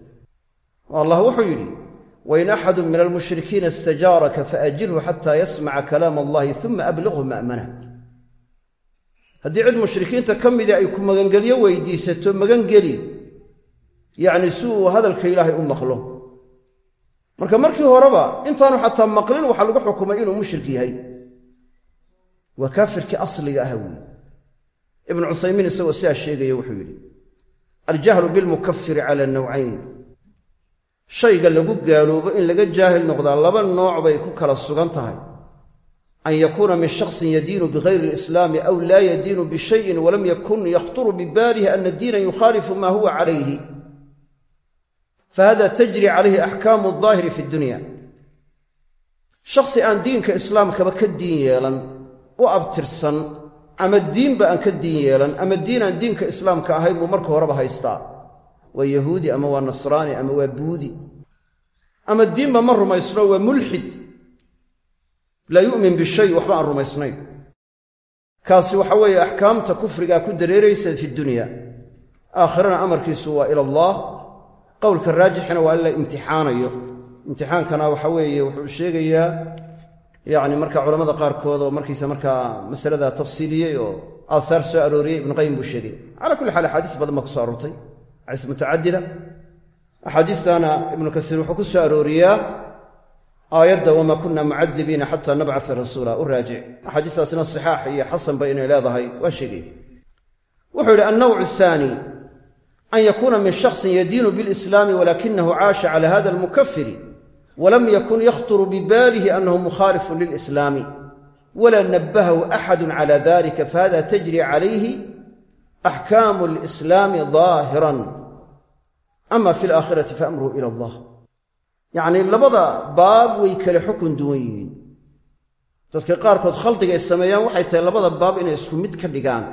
Oo allah wuxuu yidhi wain axadu min almushrikiina istajaaraka faajirhu xataa yasmaca kalaam allahi uma abliqhu ma'mana haddii cid mushrikiinta ka midii ay ku magangelyo weydiisato magangeli yacni si uu hadalka ilaahay u maqlo marka markii horeba intaanu xataa maqlin waxaa lagu xukumay inuu mushrik yahay waa kaafirkii asliga aha weyi ibnu cuthaymiin isagoo sidaa sheegaya wuxuu yidhi aljahlu bilmukafiri cala nawcayn shayga lagu gaaloobo in laga jaahil noqdaa laba nooc bay ku kala sugan tahay. An yakuuna min shaksin yadiinu bigayri alislaami aw laa yadiinu bishayin walam yakun yakhturu bibaalihi ana diina yukhaalifu ma huwa calayhi. Fahada tajri calayhi axkaamu aldaahiri fi dunya. Shakhsi aan diinka islaamkaba ka diin yeelan u abtirsan ama diinba aan ka diin yeelan ama diin aan diinka islaamka ahayn buu marka horeba haystaa waa yahuudi ama waa nasraani ama waa buudi. Ama diinba ma rumaysno waa mulxid laa yu'min bishay waxba aan rumaysnayn. Kaasi waxa weeye axkaamta kufrigaa ku dareeraysa fi dunya. Aakhirana amarkiisu waa ila allah. Qowlka raajixina waa in la imtixaanayo. Imtixaankana waxa weeye wuxuu sheegayaa yacni marka culamada qaarkood oo markiisa markaa masalada tafsiiliyey oo aasaar soo arooriyey ibnuqayim buu sheegay. Cala kulli xaal axaadiis badan baa ku soo aroortay mutacadida. Axaadiistana ibnu kasiir wuxuu ku soo arooriyaa aayadda wamaa kunna mucadibiina xataa nabcaa rasuula u raajic axaadiistaasna sixaax iyo xasanba inay leedahay waa sheegay. Wuxuu yidhi annawcu ahaani an yakuuna min shaksin yadiinu bilislaami walakinahu caasha cala hada almukafiri walam yakun yakhturu bibaalihi annahu mukhaalifun lilislaami walaa nabbahahu axadu cala dalika fahada tajri calayhi axkaamu alislaami daahiran ama fi alaakhirati faamruhu ila allah yacnii labada baab way kale xukun duwan yihiin dadka qaarkood khaldiga ay sameeyaan waxay tahay labada baab inay isku mid ka dhigaan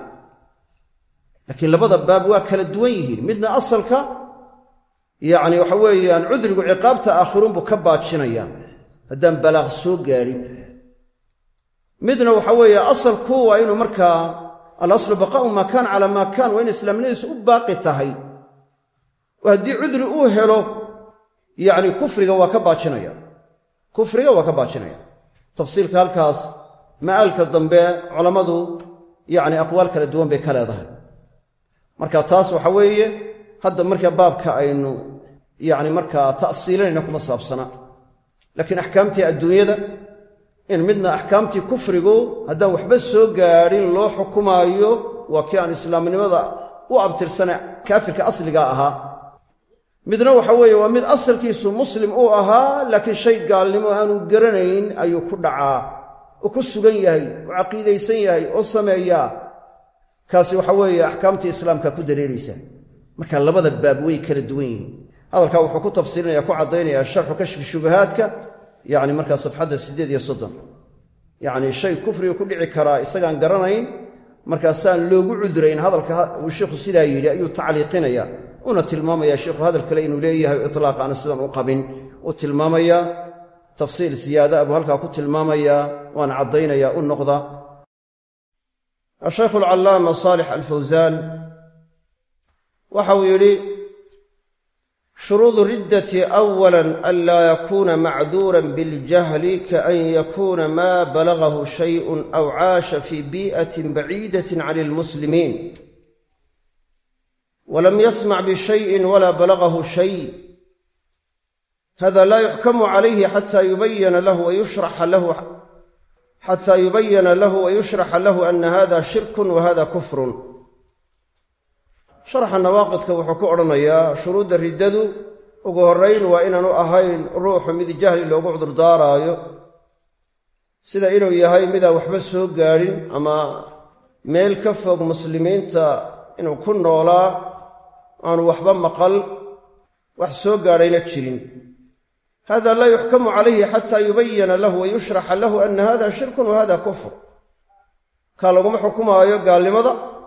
laakiin labada baab waa kala duwan yihiin midna asalka yacni waxa weeyaan cudrigu ciqaabta aakhiruunbuu ka baajinaya haddaan balaaq soo gaadhin midna waxa weeye asalku waa inuu markaa alaslu baqaa'u maa kaan calaa maa kaan waa in islaamnimadiisu u baaqi tahay. Oo haddii cudri uu helo yacni kufriga waa ka baajinaya. Kufriga waa ka baajinaya. Tafsiilka halkaas ma'aalka dambe culammadu yacni aqwaal kala duwan bay ka leedahay. Marka taas waxa weeye hadda markaa baabka aynu yacni markaa ta'siilinayna kuma saabsana. Laakiin axkaamtii adduunyada in midna axkaamtii kufrigu haddaan waxba soo gaadhin loo xukumaayo waa kii aan islaamnimada u abtirsana kaafirka asliga ahaa. Midna waxa weeye waa mid asalkiisu muslim uu ahaa laakiin shay gaalnimo aanu garanayn ayuu ku dhacaa oo ku sugan yahay oo caqiidaysan yahay oo sameeyaa. Kaasi waxa weeye axkaamtii islaamka ku dareeraysa marka labada baab way kala duwan yihiin. Hadalkaa wuxuu ku tafsiirinaya ku caddaynaya sharxu kashfi shubahaadka yacni markaa safxadda siddeed iyo soddon. Yacni shay kufriga ku dhici karaa isagaan garanayn markaasaan loogu cudrayn hadalka uu sheikhu sidaa yidhi ayuu tacliiqinaya una tilmaamaya sheikhu hadal kale inuu leeyahay itlaaq aana sidan u qabin. Uu tilmaamaya tafsiil siyaada buu halkaa ku tilmaamaya waana caddaynaya u noqda. Ashaykhu alcallaama saalix alfawsaan waxa uu yidhi shuruudu riddati awala an laa yakuuna macduuran biاljahli kaan yakuuna maa balagahu shayءun aw caasha fii bii'atin baciidatin can اlmuslimiin walam yasmac bishayin wala balagahu shay hada laa yuxkamu calayhi xata yubayana lahu wayushraxa lahu xata yubayana lahu wayushraxa lahu ana hada shirkun wa hada kufrun sharxa nawaaqidka wuxuu ku odhanayaa shuruudda riddadu ugu horrayn waa inaanu ahayn ruuxu mid jahli loogu cudurdaaraayo. Sida inuu yahay midaan waxba soo gaadhin ama meel ka fog muslimiinta inuu ku noolaa aanu waxba maqal wax soo gaadhayna jirin. Hada laa yuxkamu calayhi xataa yubayana lahu wayushraxa lahu ana hada shirkun wa hada kufr. Kaa laguma xukumaayo gaalnimada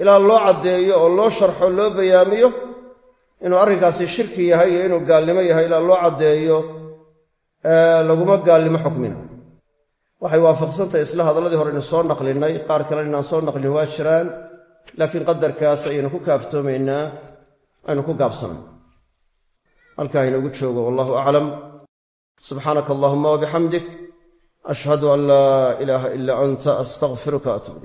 ilaa loo caddeeyo oo loo sharxo loo bayaamiyo inuu arrinkaasi shirki yahay iyo inuu gaalnimo yahay ilaa loo caddeeyo laguma gaalnimo xukminayo waxay waafaqsantahay isla hadalladii hore aynu soo naqlinay qaar kalena inaan soo naqlin waa jiraan laakiin qadarkaas ayaynu ku kaaftoomaynaa aynu ku gaabsanay. Halkaa inoogu joogo wallahu aclam. Subxaanaka allahuma wabixamdik ashhadu an laa ilaaha ilaa anta astaqfiruka atub